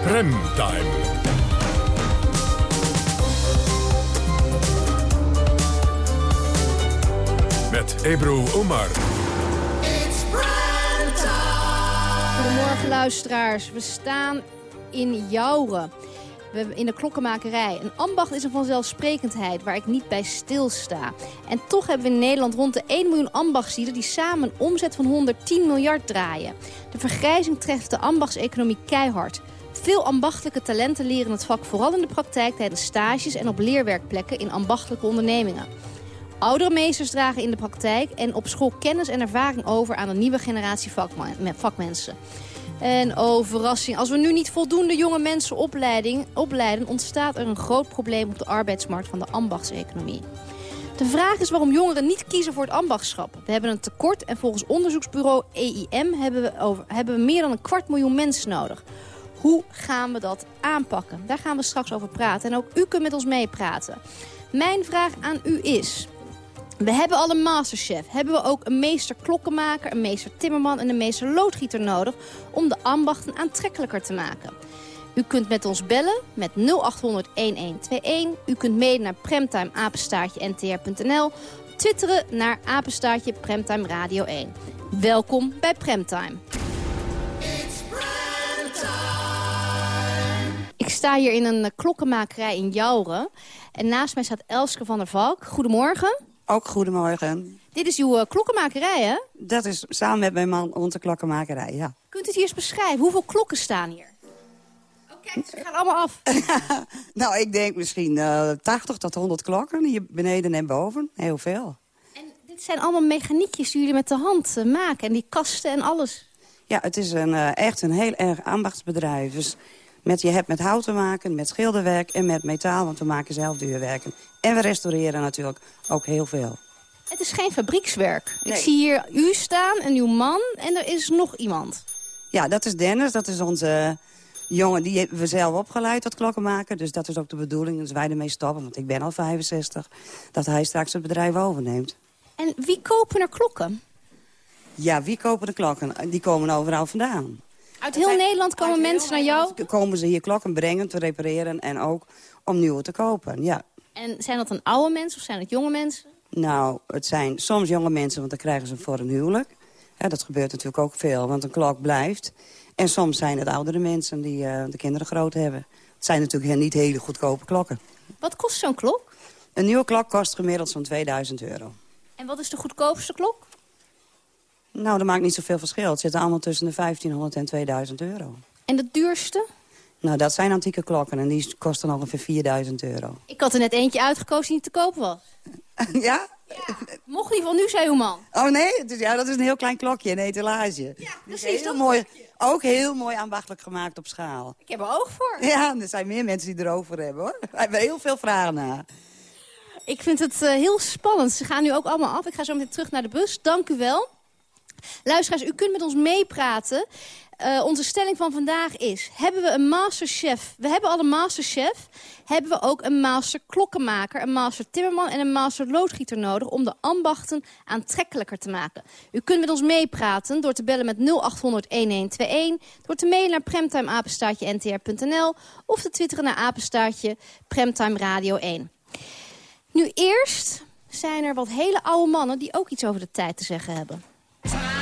Remtime. Met Ebru Omar. Goedemorgen luisteraars. We staan in Jouren. We in de klokkenmakerij. Een ambacht is een vanzelfsprekendheid waar ik niet bij stilsta. En toch hebben we in Nederland rond de 1 miljoen ambachtslieden... die samen een omzet van 110 miljard draaien. De vergrijzing treft de ambachtseconomie keihard. Veel ambachtelijke talenten leren het vak vooral in de praktijk... tijdens stages en op leerwerkplekken in ambachtelijke ondernemingen. Oudere meesters dragen in de praktijk en op school kennis en ervaring over aan een nieuwe generatie vakmensen. En oh verrassing, als we nu niet voldoende jonge mensen opleiding, opleiden... ontstaat er een groot probleem op de arbeidsmarkt van de ambachtseconomie. De vraag is waarom jongeren niet kiezen voor het ambachtschap. We hebben een tekort en volgens onderzoeksbureau EIM hebben we, over, hebben we meer dan een kwart miljoen mensen nodig. Hoe gaan we dat aanpakken? Daar gaan we straks over praten. En ook u kunt met ons meepraten. Mijn vraag aan u is... We hebben al een masterchef. Hebben we ook een meester klokkenmaker, een meester timmerman en een meester loodgieter nodig... om de ambachten aantrekkelijker te maken? U kunt met ons bellen met 0800-1121. U kunt mailen naar premtimeapenstaartje-ntr.nl. Twitteren naar apenstaartje Premtime Radio 1. Welkom bij Premtime. Ik sta hier in een eh, klokkenmakerij in Jouren. En naast mij staat Elske van der Valk. Goedemorgen. Ook goedemorgen. Dit is uw eh, klokkenmakerij, hè? Dat is samen met mijn man onze klokkenmakerij, ja. Kunt u het hier eens beschrijven? Hoeveel klokken staan hier? Oh, kijk, ze gaan allemaal af. Nou, ik denk misschien eh 80 tot 100 klokken, hier beneden en boven. Heel veel. Dit zijn allemaal mechaniekjes die jullie met de hand eh, maken. En die kasten en alles. Ja, het is een, echt een heel erg ambachtsbedrijf. Dus met, je hebt met hout te maken, met schilderwerk en met metaal... want we maken zelf duurwerken. En we restaureren natuurlijk ook heel veel. Het is geen fabriekswerk. Ik zie hier u staan en uw man en er is nog iemand. Ja, dat is Dennis, dat is onze jongen. Die hebben we zelf opgeleid tot klokkenmaker. Dus dat is ook de bedoeling, dus wij ermee stoppen. Want ik ben al 65, dat hij straks het bedrijf overneemt. En wie kopen er klokken? Ja, wie kopen de klokken? Die komen overal vandaan. Uit heel Nederland komen mensen naar jou. Komen ze hier klokken brengen, te repareren en ook om nieuwe te kopen, ja. En zijn dat dan oude mensen of zijn het jonge mensen? Nou, het zijn soms jonge mensen, want dan krijgen ze voor een huwelijk. Ja, dat gebeurt natuurlijk ook veel, want een klok blijft. En soms zijn het oudere mensen die eh, de kinderen groot hebben. Het zijn natuurlijk niet hele goedkope klokken. Wat kost zo'n klok? Een nieuwe klok kost gemiddeld zo'n 2000 euro. En wat is de goedkoopste klok? Nou, dat maakt niet zoveel verschil. Het zit allemaal tussen de 1500 en 2000 euro. En de duurste? Nou, dat zijn antieke klokken en die kosten ongeveer 4000 euro. Ik had er net eentje uitgekozen die niet te koop was. ja? Mocht niet van nu, zei uw man. Oh nee, ja, dat is een heel klein klokje, een etalage. Ja, precies, Heel dat mooi, ook heel mooi ambachtelijk gemaakt op schaal. Ik heb er oog voor. Ja, er zijn meer mensen die er oog voor hebben, hoor. We hebben heel veel vragen naar. Ik vind het eh, heel spannend. Ze gaan nu ook allemaal af. Ik ga zo meteen terug naar de bus. Dank u wel. Luisteraars, u kunt met ons meepraten. Eh, onze stelling van vandaag is... hebben we een masterchef... we hebben al een masterchef... hebben we ook een master klokkenmaker... een master timmerman en een master loodgieter nodig... om de ambachten aantrekkelijker te maken. U kunt met ons meepraten door te bellen met 0800-1121... door te mailen naar premtimeapenstaartje-ntr.nl... of te twitteren naar apenstaartje Premtime Radio 1. Nu eerst zijn er wat hele oude mannen... die ook iets over de tijd te zeggen hebben. Is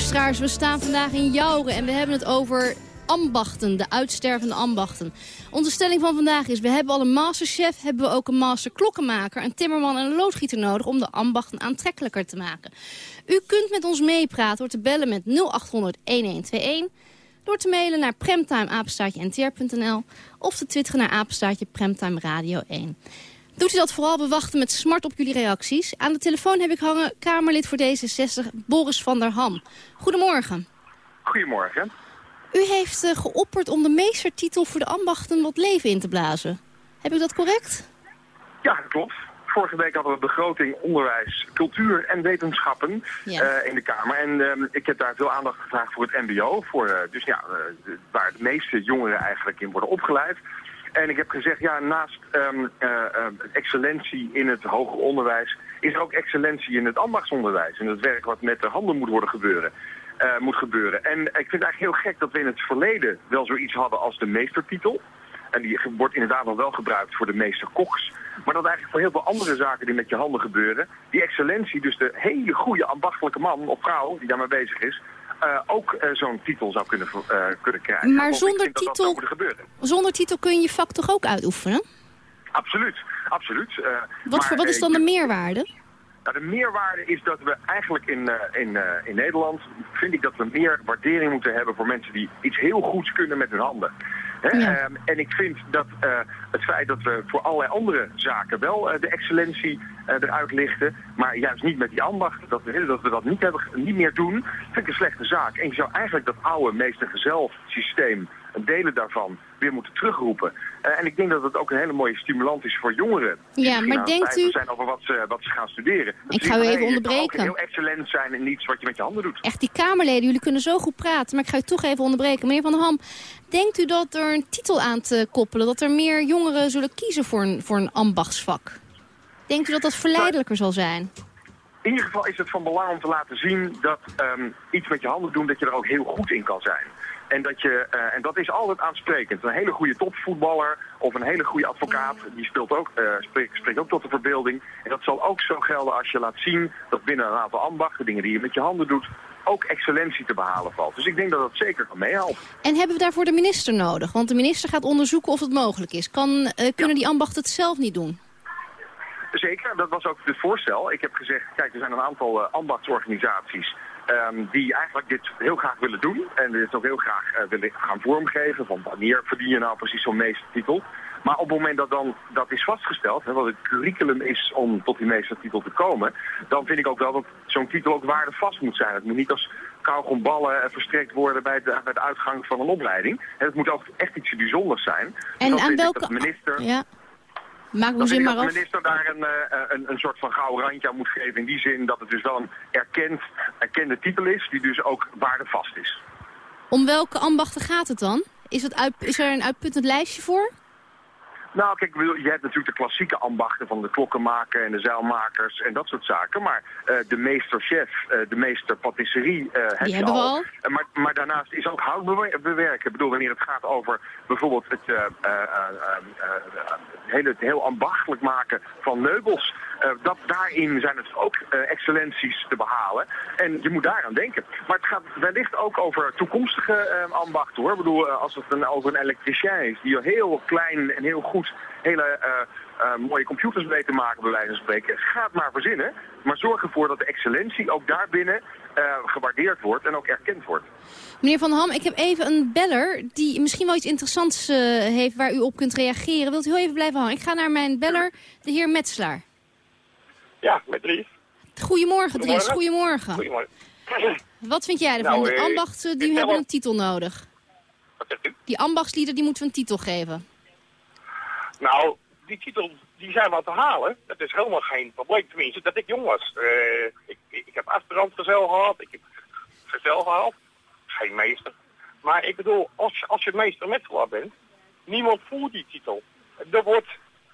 Luisteraars, we staan vandaag in Jouren en we hebben het over ambachten, de uitstervende ambachten. Onze stelling van vandaag is, we hebben al een masterchef, hebben we ook een master klokkenmaker, een timmerman en een loodgieter nodig om de ambachten aantrekkelijker te maken. U kunt met ons meepraten door te bellen met 0800 1121, door te mailen naar premtimeapenstaartje-ntr.nl of te twitteren naar apenstaartje Premtime Radio 1. Doet u dat vooral, we wachten met smart op jullie reacties. Aan de telefoon heb ik hangen Kamerlid voor D66, Boris van der Ham. Goedemorgen. Goedemorgen. U heeft eh, geopperd om de meestertitel voor de ambachten wat leven in te blazen. Heb ik dat correct? Ja, dat klopt. Vorige week hadden we begroting, onderwijs, cultuur en wetenschappen Ja. eh, in de Kamer. En ehm, ik heb daar veel aandacht gevraagd voor het mbo. Voor, eh, dus ja, waar de meeste jongeren eigenlijk in worden opgeleid. En ik heb gezegd, ja, naast ehm, eh, eh, excellentie in het hoger onderwijs... is er ook excellentie in het ambachtsonderwijs. En het werk wat met de handen moet worden gebeuren. eh, moet gebeuren. En ik vind het eigenlijk heel gek dat we in het verleden wel zoiets hadden als de meestertitel. En die wordt inderdaad nog wel gebruikt voor de meesterkoks. Maar dat eigenlijk voor heel veel andere zaken die met je handen gebeuren... die excellentie, dus de hele goede ambachtelijke man of vrouw die daarmee bezig is... eh, ook eh, zo'n titel zou kunnen, eh, kunnen krijgen. Maar zonder vind dat dat titel- gebeuren. Zonder titel kun je je vak toch ook uitoefenen? Absoluut, absoluut. Wat, maar, voor, wat is dan de meerwaarde? nou, de meerwaarde is dat we eigenlijk in, in, in Nederland, vind ik dat we meer waardering moeten hebben voor mensen die iets heel goeds kunnen met hun handen. Hè? Ja. Ehm, en ik vind dat het feit dat we voor allerlei andere zaken wel de excellentie eruit lichten, maar juist niet met die ambacht, dat we, dat we dat niet, hebben, niet meer doen, vind ik een slechte zaak. En je zou eigenlijk dat oude meester-gezelf systeem, delen daarvan, weer moeten terugroepen. Eh, en ik denk dat het ook een hele mooie stimulans is voor jongeren. Ja, maar het denkt u- zijn over wat ze, wat ze gaan studeren. Dat Ik ga u even onderbreken. ook heel excellent zijn in iets wat je met je handen doet. Echt, die Kamerleden, jullie kunnen zo goed praten, maar ik ga u toch even onderbreken. Meneer Van der Ham, denkt u dat er een titel aan te koppelen, dat er meer jongeren zullen kiezen voor een, voor een ambachtsvak? Denkt u dat dat verleidelijker zal zijn? In ieder geval is het van belang om te laten zien dat ehm, iets met je handen doen, dat je er ook heel goed in kan zijn. En dat, je, eh, en dat is altijd aansprekend. Een hele goede topvoetballer of een hele goede advocaat, die speelt ook, eh, spreekt, spreekt ook tot de verbeelding. En dat zal ook zo gelden als je laat zien dat binnen een aantal ambachten, dingen die je met je handen doet, ook excellentie te behalen valt. Dus ik denk dat dat zeker kan meehelpen. En hebben we daarvoor de minister nodig? Want de minister gaat onderzoeken of het mogelijk is. Kan, eh, kunnen die ambachten het zelf niet doen? Zeker, dat was ook het voorstel. Ik heb gezegd, kijk, er zijn een aantal eh, ambachtsorganisaties ehm, die eigenlijk dit heel graag willen doen. En dit ook heel graag eh, willen gaan vormgeven. Van wanneer verdien je nou precies zo'n meestertitel? Maar op het moment dat dan dat is vastgesteld, hè, wat het curriculum is om tot die meestertitel te komen, dan vind ik ook wel dat zo'n titel ook waardevast moet zijn. Het moet niet als kauwgomballen eh, verstrekt worden bij de, bij de uitgang van een opleiding. En het moet ook echt iets bijzonders zijn. En dan aan welke... minister... Ja. Maak Dan vind maar dat de minister daar een, eh, een, een soort van gouden randje aan moet geven. In die zin dat het dus wel een erkend, erkende titel is, die dus ook waardevast is. Om welke ambachten gaat het dan? Is, het uit, is er een uitputtend lijstje voor? Nou, kijk, je hebt natuurlijk de klassieke ambachten van de klokkenmaker en de zeilmakers en dat soort zaken. Maar eh, de meesterchef, eh, de meester patisserie eh heb je al. Maar, maar daarnaast is ook hout bewer- bewerken. Ik bedoel, wanneer het gaat over bijvoorbeeld het, hele, het heel ambachtelijk maken van meubels. Eh, dat, daarin zijn het ook eh, excellenties te behalen. En je moet daaraan denken. Maar het gaat wellicht ook over toekomstige eh, ambachten hoor. Ik bedoel, als het een, over een elektricien is die heel klein en heel goed hele mooie computers weet te maken, bij wijze van spreken. Ga het maar verzinnen. Maar zorg ervoor dat de excellentie ook daarbinnen gewaardeerd wordt en ook erkend wordt. Meneer Van Ham, ik heb even een beller die misschien wel iets interessants heeft waar u op kunt reageren. Wilt u heel even blijven hangen? Ik ga naar mijn beller, de heer Metselaar. Ja, met Dries. Goedemorgen, Dries. Goedemorgen. Goedemorgen. Wat vind jij ervan? Nou, de eh, ambachten die ik hebben wel- een titel nodig. Wat zegt u? Die ambachtslieden die moeten we een titel geven. Nou, die titel die zijn wel te halen. Dat is helemaal geen probleem. Tenminste, dat ik jong was. Eh, ik, ik heb aspirantgezel gehad. Ik heb gezel gehad. Geen meester. Maar ik bedoel, als, je- als je meester metselaar bent, niemand voert die titel. Er wordt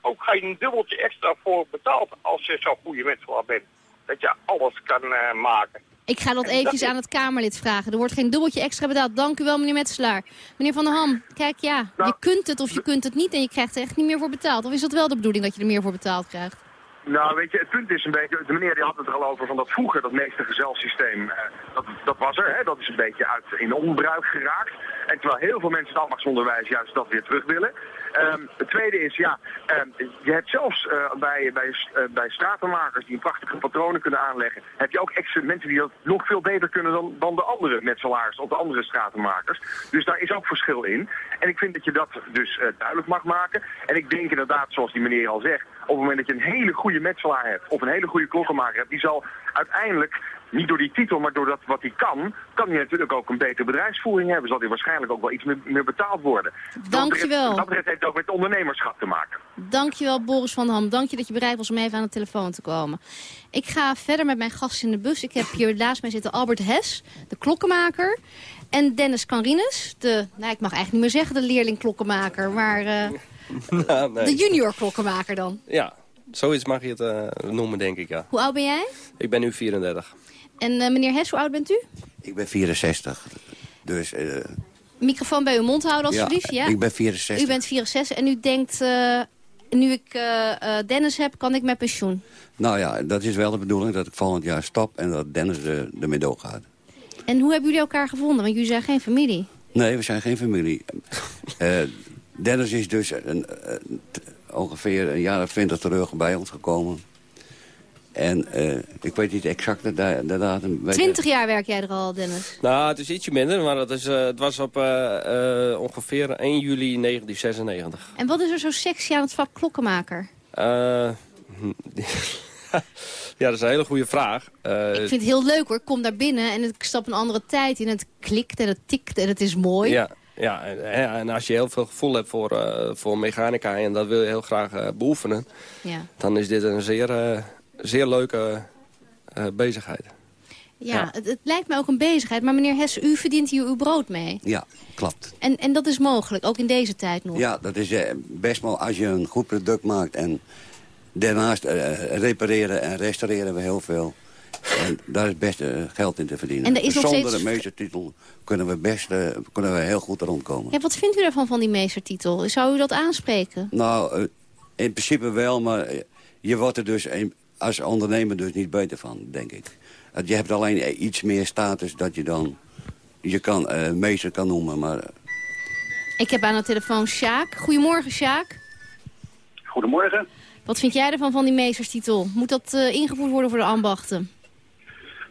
ook geen dubbeltje extra voor betaald als je zo'n goede metselaar bent. Dat je alles kan eh, maken. Ik ga dat En eventjes dat aan het Kamerlid vragen. Er wordt geen dubbeltje extra betaald. Dank u wel, meneer Metselaar. Meneer Van der Ham, kijk ja, Nou, je kunt het of je kunt het niet en je krijgt er echt niet meer voor betaald. Of is dat wel de bedoeling dat je er meer voor betaald krijgt? Nou, weet je, het punt is een beetje, de meneer die had het er al over van dat vroeger, dat meestergezelsysteem, eh, dat, dat was er, hè, dat is een beetje uit in onbruik geraakt. En terwijl heel veel mensen het ambachtsonderwijs juist dat weer terug willen. Ehm, het tweede is, ja, ehm, je hebt zelfs eh, bij, bij, eh, bij stratenmakers die prachtige patronen kunnen aanleggen, heb je ook mensen die dat nog veel beter kunnen dan, dan de andere metselaars of de andere stratenmakers. Dus daar is ook verschil in. En ik vind dat je dat dus eh, duidelijk mag maken. En ik denk inderdaad, zoals die meneer al zegt, op het moment dat je een hele goede metselaar hebt of een hele goede klokkenmaker hebt, die zal uiteindelijk niet door die titel, maar door dat wat hij kan, kan hij natuurlijk ook een betere bedrijfsvoering hebben. Zal hij waarschijnlijk ook wel iets meer, meer betaald worden. Dankjewel. Dat betreft heeft ook met ondernemerschap te maken. Dankjewel Boris van Ham. Dank je dat je bereid was om even aan de telefoon te komen. Ik ga verder met mijn gasten in de bus. Ik heb hier naast mij zitten Albert Hes, de klokkenmaker. En Dennis Canrinus, de, nou ik mag eigenlijk niet meer zeggen de leerling klokkenmaker, maar eh, Nou, nee. de junior klokkenmaker dan. Ja, zoiets mag je het eh, noemen, denk ik, ja. Hoe oud ben jij? Ik ben nu 34. En eh, meneer Hes, hoe oud bent u? Ik ben 64. Dus eh, Microfoon bij uw mond houden alsjeblieft. Ja, ik ben 64. U bent 64 en u denkt, eh, nu ik Dennis heb, kan ik met pensioen. nou ja, dat is wel de bedoeling dat ik volgend jaar stop en dat Dennis er ermee doorgaat. En hoe hebben jullie elkaar gevonden? Want jullie zijn geen familie. Nee, we zijn geen familie. Dennis is dus een, ongeveer een jaar of twintig terug bij ons gekomen. En eh, ik weet niet exact de, da- de datum. 20 jaar werk jij er al, Dennis. Nou, het is ietsje minder, maar het, is, eh, het was op eh, ongeveer 1 juli 1996. En wat is er zo sexy aan het vak klokkenmaker? Eh, ja, dat is een hele goede vraag. Eh, Ik vind het heel leuk hoor. Ik kom daar binnen en ik stap een andere tijd in. Het klikt en het tikt en het is mooi. Ja, ja en, en als je heel veel gevoel hebt voor, eh, voor mechanica en dat wil je heel graag beoefenen, Ja. dan is dit een zeer, zeer leuke eh, bezigheid. Ja, Het, het lijkt me ook een bezigheid. Maar meneer Hess, u verdient hier uw brood mee. Ja, klopt. En, en dat is mogelijk, ook in deze tijd nog. Ja, dat is eh, best wel als je een goed product maakt. En daarnaast eh, repareren en restaureren we heel veel. En daar is best geld in te verdienen. En er is nog Zonder steeds- een meestertitel kunnen we best kunnen we heel goed rondkomen. Ja, wat vindt u daarvan, van die meestertitel? Zou u dat aanspreken? Nou, in principe wel, maar je wordt er dus een- als ondernemer dus niet beter van, denk ik. Eh, Je hebt alleen eh, iets meer status dat je dan... Je kan eh, meester kan noemen, maar Ik heb aan de telefoon Sjaak. Goedemorgen, Sjaak. Goedemorgen. Wat vind jij ervan, van die meesterstitel? Moet dat eh, ingevoerd worden voor de ambachten?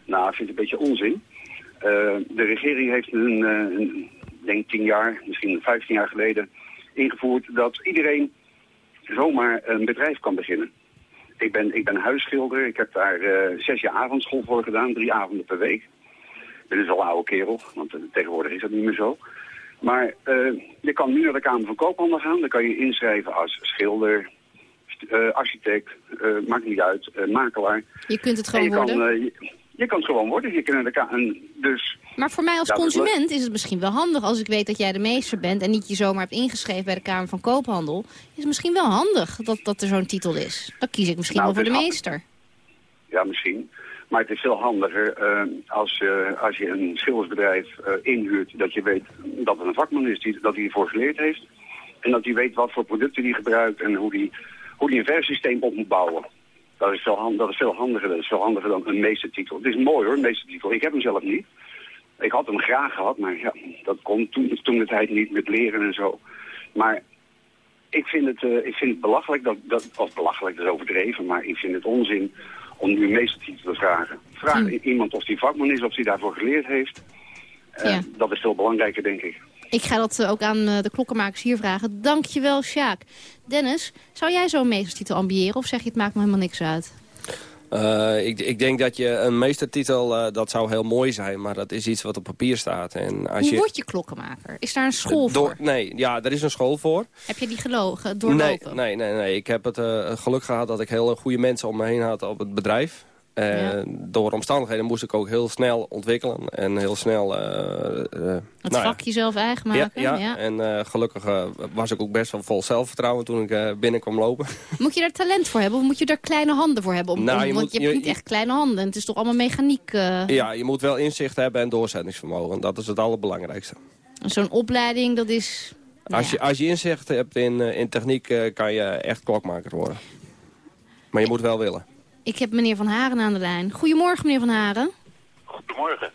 Nou, ik vind het een beetje onzin. Eh, de regering heeft een, eh, een, ik denk tien jaar, misschien 15 jaar geleden, ingevoerd dat iedereen zomaar een bedrijf kan beginnen. Ik ben, ik ben huisschilder, ik heb daar eh, zes jaar avondschool voor gedaan, drie avonden per week. Dit is al een oude kerel, want eh, tegenwoordig is dat niet meer zo. Maar eh, je kan nu naar de Kamer van Koophandel gaan, dan kan je inschrijven als schilder, architect, maakt niet uit, makelaar. Je kunt het gewoon kan, worden. Je, kan het gewoon worden. Je kan de en dus, Maar voor mij als consument is het misschien wel handig als ik weet dat jij de meester bent... en niet je zomaar hebt ingeschreven bij de Kamer van Koophandel. Is het misschien wel handig dat, dat er zo'n titel is. Dan kies ik misschien Nou, wel voor de meester. ja, misschien. Maar het is veel handiger eh, als, eh, als je een schildersbedrijf eh, inhuurt... dat je weet dat het een vakman is, die, dat hij ervoor geleerd heeft. En dat hij weet wat voor producten hij gebruikt... en hoe hij hoe die een versysteem op moet bouwen. Dat is, veel hand, dat is veel handiger. Dat is veel handiger dan een meestertitel. Het is mooi hoor, een meestertitel. Ik heb hem zelf niet. Ik had hem graag gehad, maar ja, dat kon toen, toen de tijd niet met leren en zo. Maar ik vind het, eh, ik vind het belachelijk, dat, dat, of belachelijk, dat is overdreven, maar ik vind het onzin om nu een meestertitel te vragen. Vraag i- iemand of die vakman is, of hij daarvoor geleerd heeft. Eh, Ja. Dat is veel belangrijker, denk ik. Ik ga dat eh, ook aan eh, de klokkenmakers hier vragen. Dankjewel, Sjaak. Dennis, zou jij zo'n meesterstitel ambiëren of zeg je het maakt me helemaal niks uit? Eh, ik, ik denk dat je een meestertitel, eh, dat zou heel mooi zijn, maar dat is iets wat op papier staat. En als Hoe je, word je klokkenmaker? Is daar een school Door- voor? Nee, ja, er is een school voor. Heb je die gelogen, Nee, doorlopen? nee, nee, nee. Ik heb het eh, geluk gehad dat ik heel goede mensen om me heen had op het bedrijf. Eh, Ja. Door omstandigheden moest ik ook heel snel ontwikkelen en heel snel... eh, eh, Het nou ja. vak jezelf eigen Ja, maken? ja. ja. en gelukkig was ik ook best wel vol zelfvertrouwen toen ik binnen kwam lopen. Moet je daar talent voor hebben of moet je daar kleine handen voor hebben? Om, Nou, om- je want moet- je hebt je- niet echt kleine handen. Het is toch allemaal mechaniek. Ja, je moet wel inzicht hebben en doorzettingsvermogen. Dat is het allerbelangrijkste. Zo'n opleiding, dat is... Als, je, als je inzicht hebt in, in techniek, kan je echt klokmaker worden. Maar je moet wel willen. Ik heb meneer Van Haren aan de lijn. Goedemorgen, meneer Van Haren. Goedemorgen.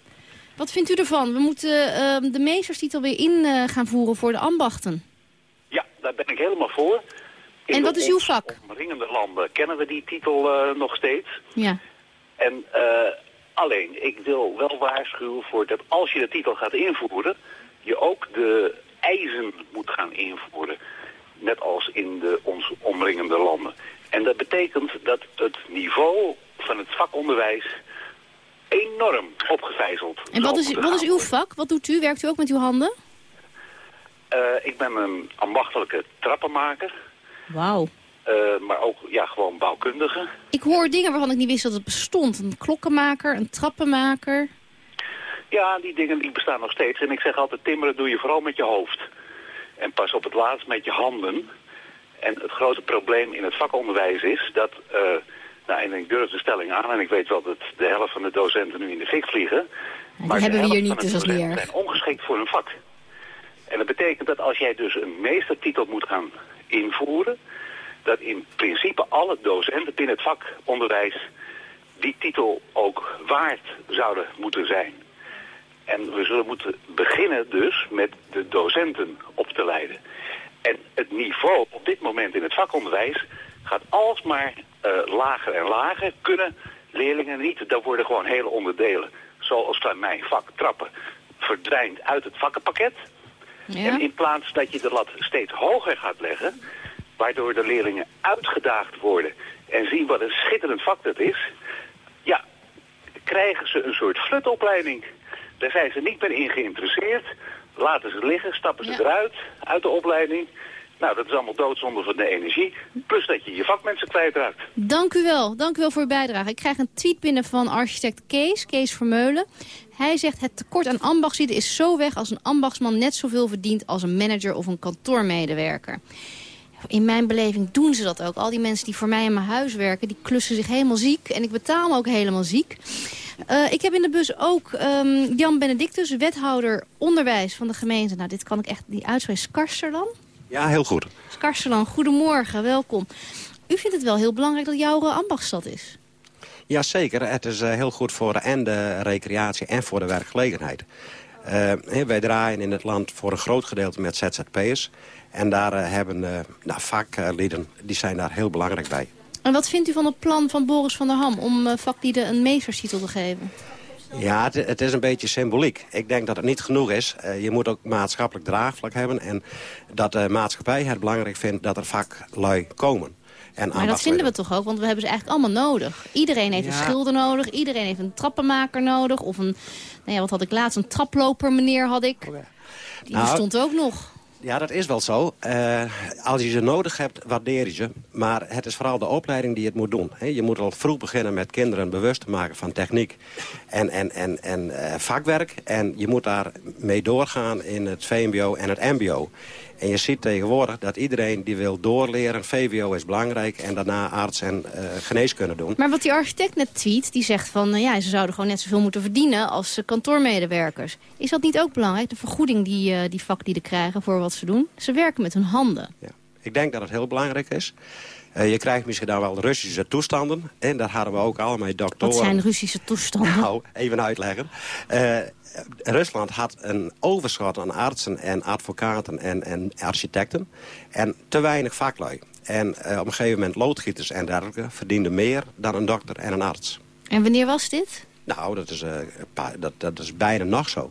Wat vindt u ervan? We moeten eh, de meesterstitel weer in eh, gaan voeren voor de ambachten. Ja, daar ben ik helemaal voor. In En wat is uw vak? omringende landen kennen we die titel eh, nog steeds. Ja. En eh, alleen, ik wil wel waarschuwen voor dat als je de titel gaat invoeren, je ook de eisen moet gaan invoeren. Net als in de ons omringende landen. En dat betekent dat het niveau van het vakonderwijs enorm opgevijzeld En wat is, wat is uw vak? Wat doet u? Werkt u ook met uw handen? Eh, ik ben een ambachtelijke trappenmaker, Wauw. eh, maar ook ja, gewoon bouwkundige. Ik hoor dingen waarvan ik niet wist dat het bestond. Een klokkenmaker, een trappenmaker. Ja, die dingen die bestaan nog steeds. En ik zeg altijd, timmeren doe je vooral met je hoofd. En pas op het laatst met je handen. En het grote probleem in het vakonderwijs is dat... eh, nou, en ik durf de stelling aan en ik weet wel dat de helft van de docenten nu in de fik vliegen. maar de hebben we hier helft niet, van de dus erg. zijn ongeschikt voor hun vak. En dat betekent dat als jij dus een meestertitel moet gaan invoeren... dat in principe alle docenten binnen het vakonderwijs die titel ook waard zouden moeten zijn. En we zullen moeten beginnen dus met de docenten op te leiden. En het niveau op dit moment in het vakonderwijs gaat alsmaar eh lager en lager. Kunnen leerlingen niet, daar worden gewoon hele onderdelen, zoals van mijn vak trappen, verdwijnt uit het vakkenpakket. En in plaats dat je de lat steeds hoger gaat leggen, waardoor de leerlingen uitgedaagd worden en zien wat een schitterend vak dat is, ja, krijgen ze een soort flutopleiding. Daar zijn ze niet meer in geïnteresseerd. Laten ze liggen, stappen ze eruit, uit de opleiding. Nou, dat is allemaal doodzonde van de energie. Plus dat je je vakmensen kwijtraakt. Dank u wel. Dank u wel voor uw bijdrage. Ik krijg een tweet binnen van architect Kees, Kees Vermeulen. Hij zegt het tekort aan ambachtslieden is zo weg als een ambachtsman net zoveel verdient als een manager of een kantoormedewerker. In mijn beleving doen ze dat ook. Al die mensen die voor mij in mijn huis werken, die klussen zich helemaal ziek. En ik betaal me ook helemaal ziek. Eh, ik heb in de bus ook ehm, Jan Benedictus, wethouder onderwijs van de gemeente. Nou, dit kan ik echt niet uitspreken. Skarsterland? Ja, heel goed. Skarsterland, goedemorgen, welkom. U vindt het wel heel belangrijk dat jouw eh, ambachtstad is? Jazeker, het is eh, heel goed voor en de recreatie en voor de werkgelegenheid. Hè, wij draaien in het land voor een groot gedeelte met ZZP'ers. En daar hebben eh nou, vaklieden, die zijn daar heel belangrijk bij. En wat vindt u van het plan van Boris van der Ham om eh, vaklieden een meesterstitel te geven? Ja, het, het is een beetje symboliek. Ik denk dat het niet genoeg is. Eh, je moet ook maatschappelijk draagvlak hebben. En dat de maatschappij het belangrijk vindt dat er vaklui komen. En Maar dat vinden we toch ook, want we hebben ze eigenlijk allemaal nodig. Iedereen heeft Ja. een schilder nodig, iedereen heeft een trappenmaker nodig. Of een, nou ja, wat had ik laatst, een traploper meneer had ik. Die Nou, bestond ook nog. Ja, dat is wel zo. Eh, als je ze nodig hebt, waardeer je ze. Maar het is vooral de opleiding die het moet doen. Je moet al vroeg beginnen met kinderen bewust te maken van techniek en, en, en, en eh, vakwerk. En je moet daar mee doorgaan in het VMBO en het MBO. En je ziet tegenwoordig dat iedereen die wil doorleren, VWO is belangrijk... en daarna arts en eh, geneeskunde doen. Maar wat die architect net tweet, die zegt van... nou ja, ze zouden gewoon net zoveel moeten verdienen als eh, kantoormedewerkers. Is dat niet ook belangrijk, de vergoeding die, eh die vaklieden krijgen voor wat ze doen? Ze werken met hun handen. Ik denk dat het heel belangrijk is. Eh, je krijgt misschien dan wel Russische toestanden. En daar hadden we ook allemaal doktoren. Wat zijn Russische toestanden? Nou, even uitleggen. Eh, Rusland had een overschot aan artsen en advocaten en, en architecten. En te weinig vaklui. En eh, op een gegeven moment loodgieters en dergelijke verdienden meer dan een dokter en een arts. En wanneer was dit? Nou, dat is, eh, dat, dat is bijna nog zo.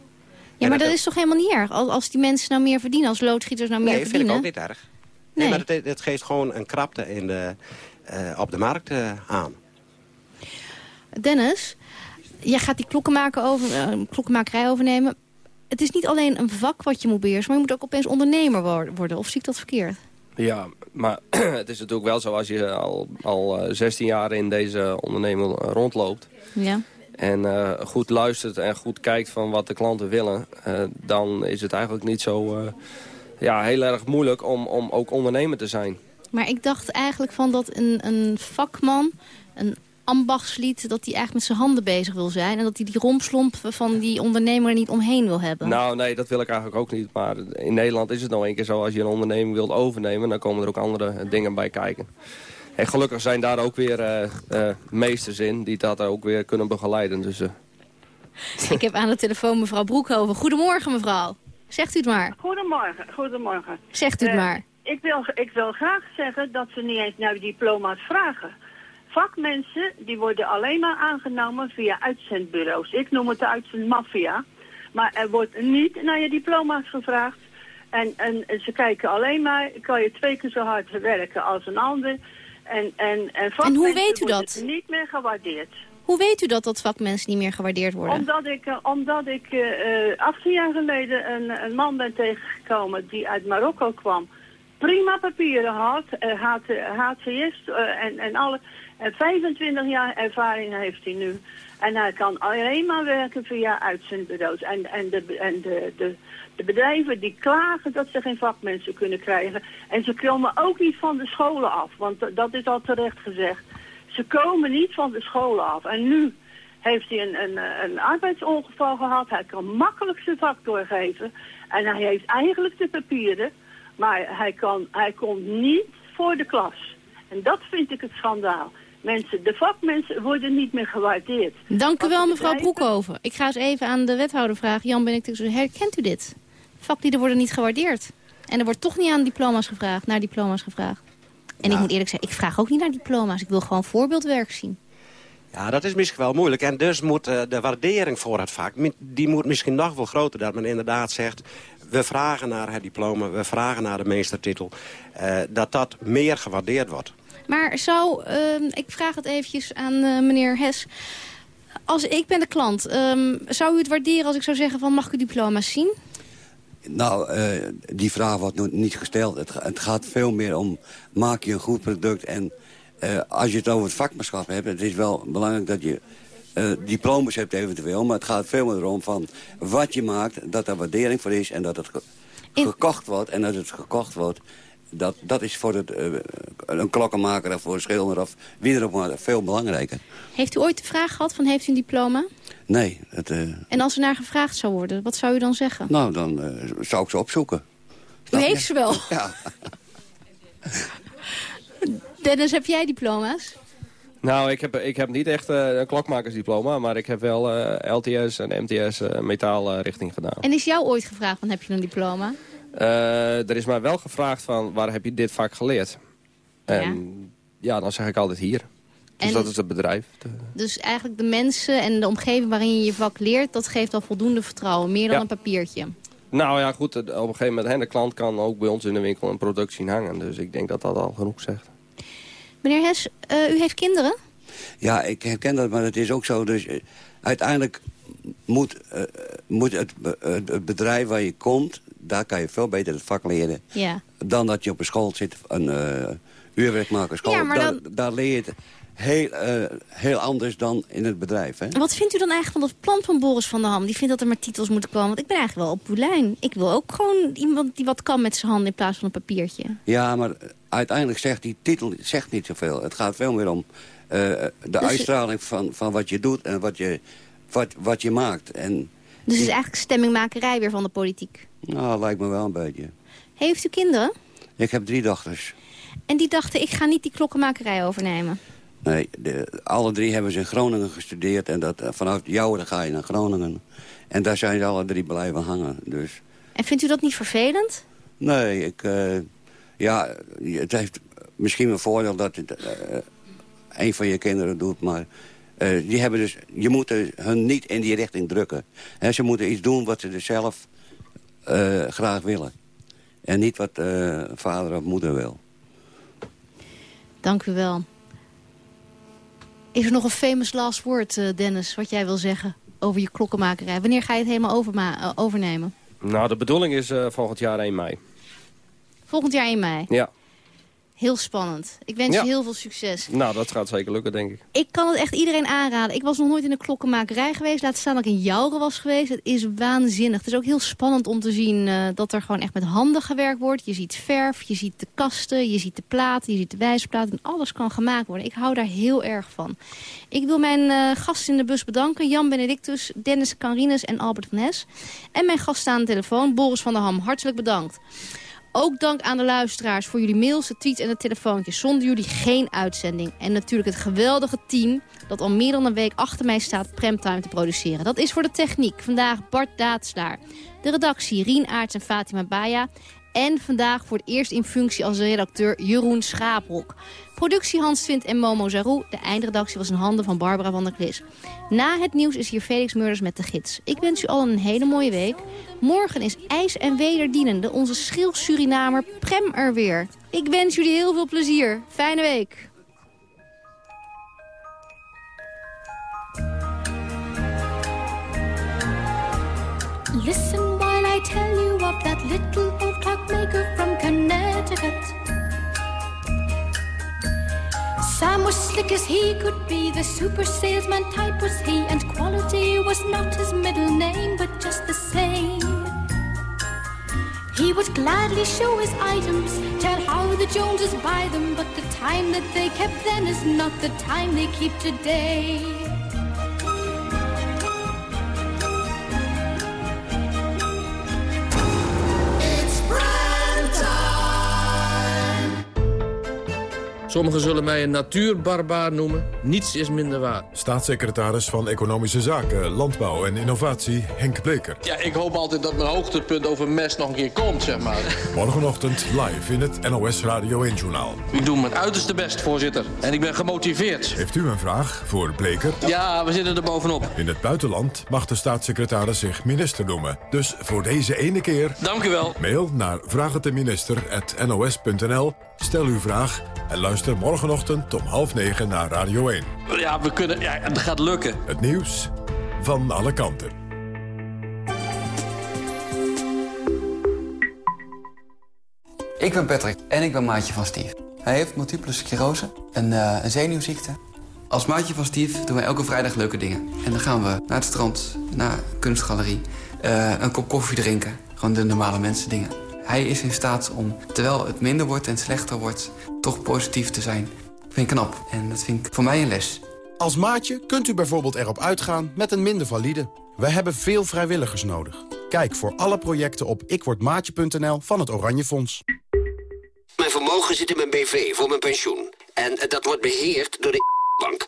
Ja, maar dat is toch helemaal niet erg? Als, als die mensen nou meer verdienen, als loodgieters nou meer Nee, vind verdienen? ik ook niet erg. Nee, Nee. maar het, het geeft gewoon een krapte in de, eh, op de markt eh, aan. Dennis, jij gaat die klokkenmaker over, eh, klokkenmakerij overnemen. Het is niet alleen een vak wat je moet beheersen, maar je moet ook opeens ondernemer wor- worden. Of zie ik dat verkeerd? Ja, maar het is natuurlijk wel zo als je al, al eh, 16 jaar in deze onderneming rondloopt... Ja. en eh, goed luistert en goed kijkt van wat de klanten willen... eh, dan is het eigenlijk niet zo eh, ja, heel erg moeilijk om, om ook ondernemer te zijn. Maar ik dacht eigenlijk van dat een, een vakman, een ambachtslied... dat hij eigenlijk met zijn handen bezig wil zijn... en dat hij die rompslomp van die ondernemer er niet omheen wil hebben. Nou, nee, dat wil ik eigenlijk ook niet. Maar in Nederland is het nou een keer zo... als je een onderneming wilt overnemen... dan komen er ook andere dingen bij kijken. En gelukkig zijn daar ook weer eh, eh, meesters in die dat ook weer kunnen begeleiden. Dus, eh, Ik heb aan de telefoon mevrouw Broekhoven. Goedemorgen mevrouw. Zegt u het maar. Goedemorgen, goedemorgen. Zegt u het maar. Ik wil, ik wil graag zeggen dat ze niet eens naar diploma's vragen. Vakmensen die worden alleen maar aangenomen via uitzendbureaus. Ik noem het de uitzendmafia. Maar er wordt niet naar je diploma's gevraagd. En, en, en ze kijken alleen maar, kan je twee keer zo hard werken als een ander. En, en, en, vakmensen weet u worden dat? niet meer gewaardeerd. Hoe weet u dat dat vakmensen niet meer gewaardeerd worden? Omdat ik, eh, omdat ik eh, eh, 18 jaar geleden een, een man ben tegengekomen die uit Marokko kwam. Prima papieren had, eh, had HCS eh, en, en alle. En 25 jaar ervaring heeft hij nu. En hij kan alleen maar werken via uitzendbureaus. En, en, de, en de, de, bedrijven die klagen dat ze geen vakmensen kunnen krijgen. En ze komen ook niet van de scholen af, want dat- dat is al terecht gezegd. Ze komen niet van de scholen af. En nu heeft hij een, een, een arbeidsongeval gehad. Hij kan makkelijk zijn vak doorgeven. En hij heeft eigenlijk de papieren. Maar hij, kan, hij komt niet voor de klas. En dat vind ik het schandaal. Mensen, de vakmensen worden niet meer gewaardeerd. Dank u wel, mevrouw Broekhoven. Ik ga eens even aan de wethouder vragen. Jan Benedictus, herkent u dit? Vaklieden worden niet gewaardeerd. En er wordt toch niet aan diploma's gevraagd, naar diploma's gevraagd. En ik moet eerlijk zeggen, ik vraag ook niet naar diploma's. Ik wil gewoon voorbeeldwerk zien. Ja, dat is misschien wel moeilijk. En dus moet eh, de waardering voor het vak... die moet misschien nog wel groter. Dat men inderdaad zegt... we vragen naar het diploma, we vragen naar de meestertitel. eh, dat dat meer gewaardeerd wordt. Maar zou, ehm, ik vraag het eventjes aan eh, meneer Hes. Als ik ben de klant, ehm, zou u het waarderen als ik zou zeggen van mag ik uw diploma's zien? Nou, eh, die vraag wordt niet gesteld. Het, het gaat veel meer om, maak je een goed product? En eh, als je het over het vakmanschap hebt, het is wel belangrijk dat je eh, diplomas hebt eventueel. Maar het gaat veel meer om van wat je maakt, dat er waardering voor is en dat het ge- gekocht wordt. En dat het gekocht wordt, dat, dat is voor het, eh, een klokkenmaker of voor een schilder of wie er ook maar veel belangrijker. Heeft u ooit de vraag gehad van heeft u een diploma? Nee, het, eh, En als er naar gevraagd zou worden, wat zou u dan zeggen? nou dan eh, zou ik ze opzoeken. U heeft ze wel. Ja. Dennis, heb jij diploma's? Nou, ik heb, ik heb niet echt eh, een klokmakersdiploma, maar ik heb wel eh, LTS en MTS metaalrichting gedaan. En is jou ooit gevraagd, van heb je een diploma? Eh, er is mij wel gevraagd van, waar heb je dit vak geleerd? En ja, dan zeg ik altijd hier. Dus En- dat is het bedrijf. Dus eigenlijk de mensen en de omgeving waarin je je vak leert... dat geeft al voldoende vertrouwen, meer dan Ja. een papiertje. Nou ja, goed, op een gegeven moment, hè, de klant kan ook bij ons in de winkel een product zien hangen. Dus ik denk dat dat al genoeg zegt. Meneer Hes, eh, u heeft kinderen? Ja, ik herken dat, maar het is ook zo. Dus eh, uiteindelijk moet, eh, moet het, be- het- het bedrijf waar je komt... daar kan je veel beter het vak leren... Ja. dan dat je op een school zit, een eh uurwerkmakerschool. Ja, daar, dan- daar leer je het heel, eh, heel anders dan in het bedrijf. Hè? Wat vindt u dan eigenlijk van dat plan van Boris van der Ham? Die vindt dat er maar titels moeten komen. Want ik ben eigenlijk wel op uw lijn. Ik wil ook gewoon iemand die wat kan met zijn handen in plaats van een papiertje. Ja, maar uiteindelijk zegt die titel zegt niet zoveel. Het gaat veel meer om eh, de Dus- uitstraling van, van wat je doet en wat je, wat, wat je maakt. En Dus het is eigenlijk stemmingmakerij weer van de politiek. nou, lijkt me wel een beetje. Heeft u kinderen? Ik heb drie dochters. En die dachten, ik ga niet die klokkenmakerij overnemen. Nee, de, alle drie hebben ze in Groningen gestudeerd. En dat, eh, vanuit Jouwen ga je naar Groningen. En daar zijn ze alle drie blijven hangen. Dus En vindt u dat niet vervelend? nee, ik, eh, ja, het heeft misschien een voordeel dat het eh, een van je kinderen doet. Maar eh, die hebben dus, je moet hun niet in die richting drukken. Hè, ze moeten iets doen wat ze er zelf eh, graag willen. En niet wat eh, vader of moeder wil. Dank u wel. Is er nog een famous last word, eh, Dennis, wat jij wil zeggen over je klokkenmakerij? Wanneer ga je het helemaal overma- overnemen? Nou, de bedoeling is eh, volgend jaar 1 mei. Volgend jaar in mei. Ja, Heel spannend. Ik wens Ja. je heel veel succes. nou dat gaat zeker lukken, denk ik. Ik kan het echt iedereen aanraden. Ik was nog nooit in een klokkenmakerij geweest. Laat staan dat ik in Jouren was geweest. Het is waanzinnig. Het is ook heel spannend om te zien eh, dat er gewoon echt met handen gewerkt wordt. Je ziet verf, je ziet de kasten, je ziet de platen, je ziet de wijzerplaten. En alles kan gemaakt worden. Ik hou daar heel erg van. Ik wil mijn eh, gasten in de bus bedanken. Jan Benedictus, Dennis Canrinus en Albert van Hes. En mijn gasten aan de telefoon, Boris van der Ham. Hartelijk bedankt. Ook dank aan de luisteraars voor jullie mails, de tweets en de telefoontjes. Zonder jullie geen uitzending. En natuurlijk het geweldige team dat al meer dan een week achter mij staat Premtime te produceren. Dat is voor de techniek. Vandaag Bart Daatslaar. De redactie Rien Aarts en Fatima Baya. En vandaag voor het eerst in functie als redacteur Jeroen Schaaphok. Productie Hans Twint en Momo Zarou. De eindredactie was in handen van Barbara van der Klis. Na het nieuws is hier Felix Murders met de gids. Ik wens u al een hele mooie week. Morgen is ijs- en wederdienende onze schil Surinamer Prem er weer. Ik wens jullie heel veel plezier. Fijne week. Listen of that little old clockmaker from Connecticut. Sam was slick as he could be, the super salesman type was he, and quality was not his middle name, but just the same. He would gladly show his items, tell how the Joneses buy them, but the time that they kept then is not the time they keep today. Sommigen zullen mij een natuurbarbaar noemen. Niets is minder waar. Staatssecretaris van Economische Zaken, Landbouw en Innovatie Henk Bleker. Ja, ik hoop altijd dat mijn hoogtepunt over mest nog een keer komt, zeg maar. Morgenochtend live in het NOS Radio 1-journaal. Ik doe mijn uiterste best, voorzitter. En ik ben gemotiveerd. Heeft u een vraag voor Bleker? Ja, we zitten er bovenop. In het buitenland mag de staatssecretaris zich minister noemen. Dus voor deze ene keer... Dank u wel. Mail naar vraagteminister.nos.nl. Stel uw vraag en luister morgenochtend om half negen naar Radio 1. Ja, we kunnen... Ja, het gaat lukken. Het nieuws van alle kanten. Ik ben Patrick en ik ben maatje van Steve. Hij heeft multiple sclerose, een, eh, een zenuwziekte. Als maatje van Steve doen we elke vrijdag leuke dingen. En dan gaan we naar het strand, naar een kunstgalerie, eh, een kop koffie drinken. Gewoon de normale mensen dingen. Hij is in staat om, terwijl het minder wordt en slechter wordt, toch positief te zijn. Dat vind ik knap en dat vind ik voor mij een les. Als maatje kunt u bijvoorbeeld erop uitgaan met een minder valide. We hebben veel vrijwilligers nodig. Kijk voor alle projecten op ikwordmaatje.nl van het Oranje Fonds. Mijn vermogen zit in mijn BV voor mijn pensioen. En eh, dat wordt beheerd door de bank.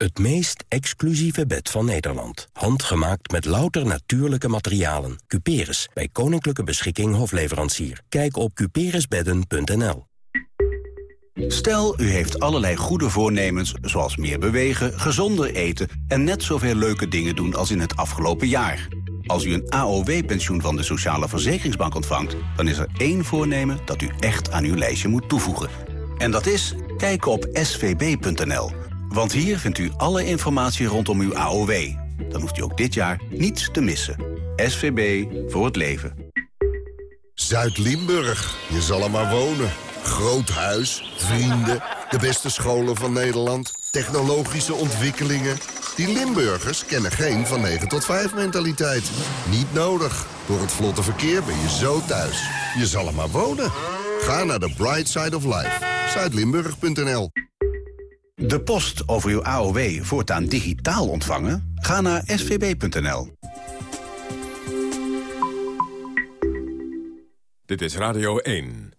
Het meest exclusieve bed van Nederland. Handgemaakt met louter natuurlijke materialen. Cuperus, bij Koninklijke Beschikking Hofleverancier. Kijk op cuperusbedden.nl. Stel, u heeft allerlei goede voornemens, zoals meer bewegen, gezonder eten... en net zoveel leuke dingen doen als in het afgelopen jaar. Als u een AOW-pensioen van de Sociale Verzekeringsbank ontvangt... dan is er één voornemen dat u echt aan uw lijstje moet toevoegen. En dat is kijken op svb.nl. Want hier vindt u alle informatie rondom uw AOW. Dan hoeft u ook dit jaar niets te missen. SVB voor het leven. Zuid-Limburg, je zal er maar wonen. Groot huis, vrienden, de beste scholen van Nederland, technologische ontwikkelingen. Die Limburgers kennen geen van 9 tot 5 mentaliteit. Niet nodig. Door het vlotte verkeer ben je zo thuis. Je zal er maar wonen. Ga naar de Bright Side of Life. Zuidlimburg.nl De post over uw AOW voortaan digitaal ontvangen? Ga naar svb.nl. Dit is Radio 1.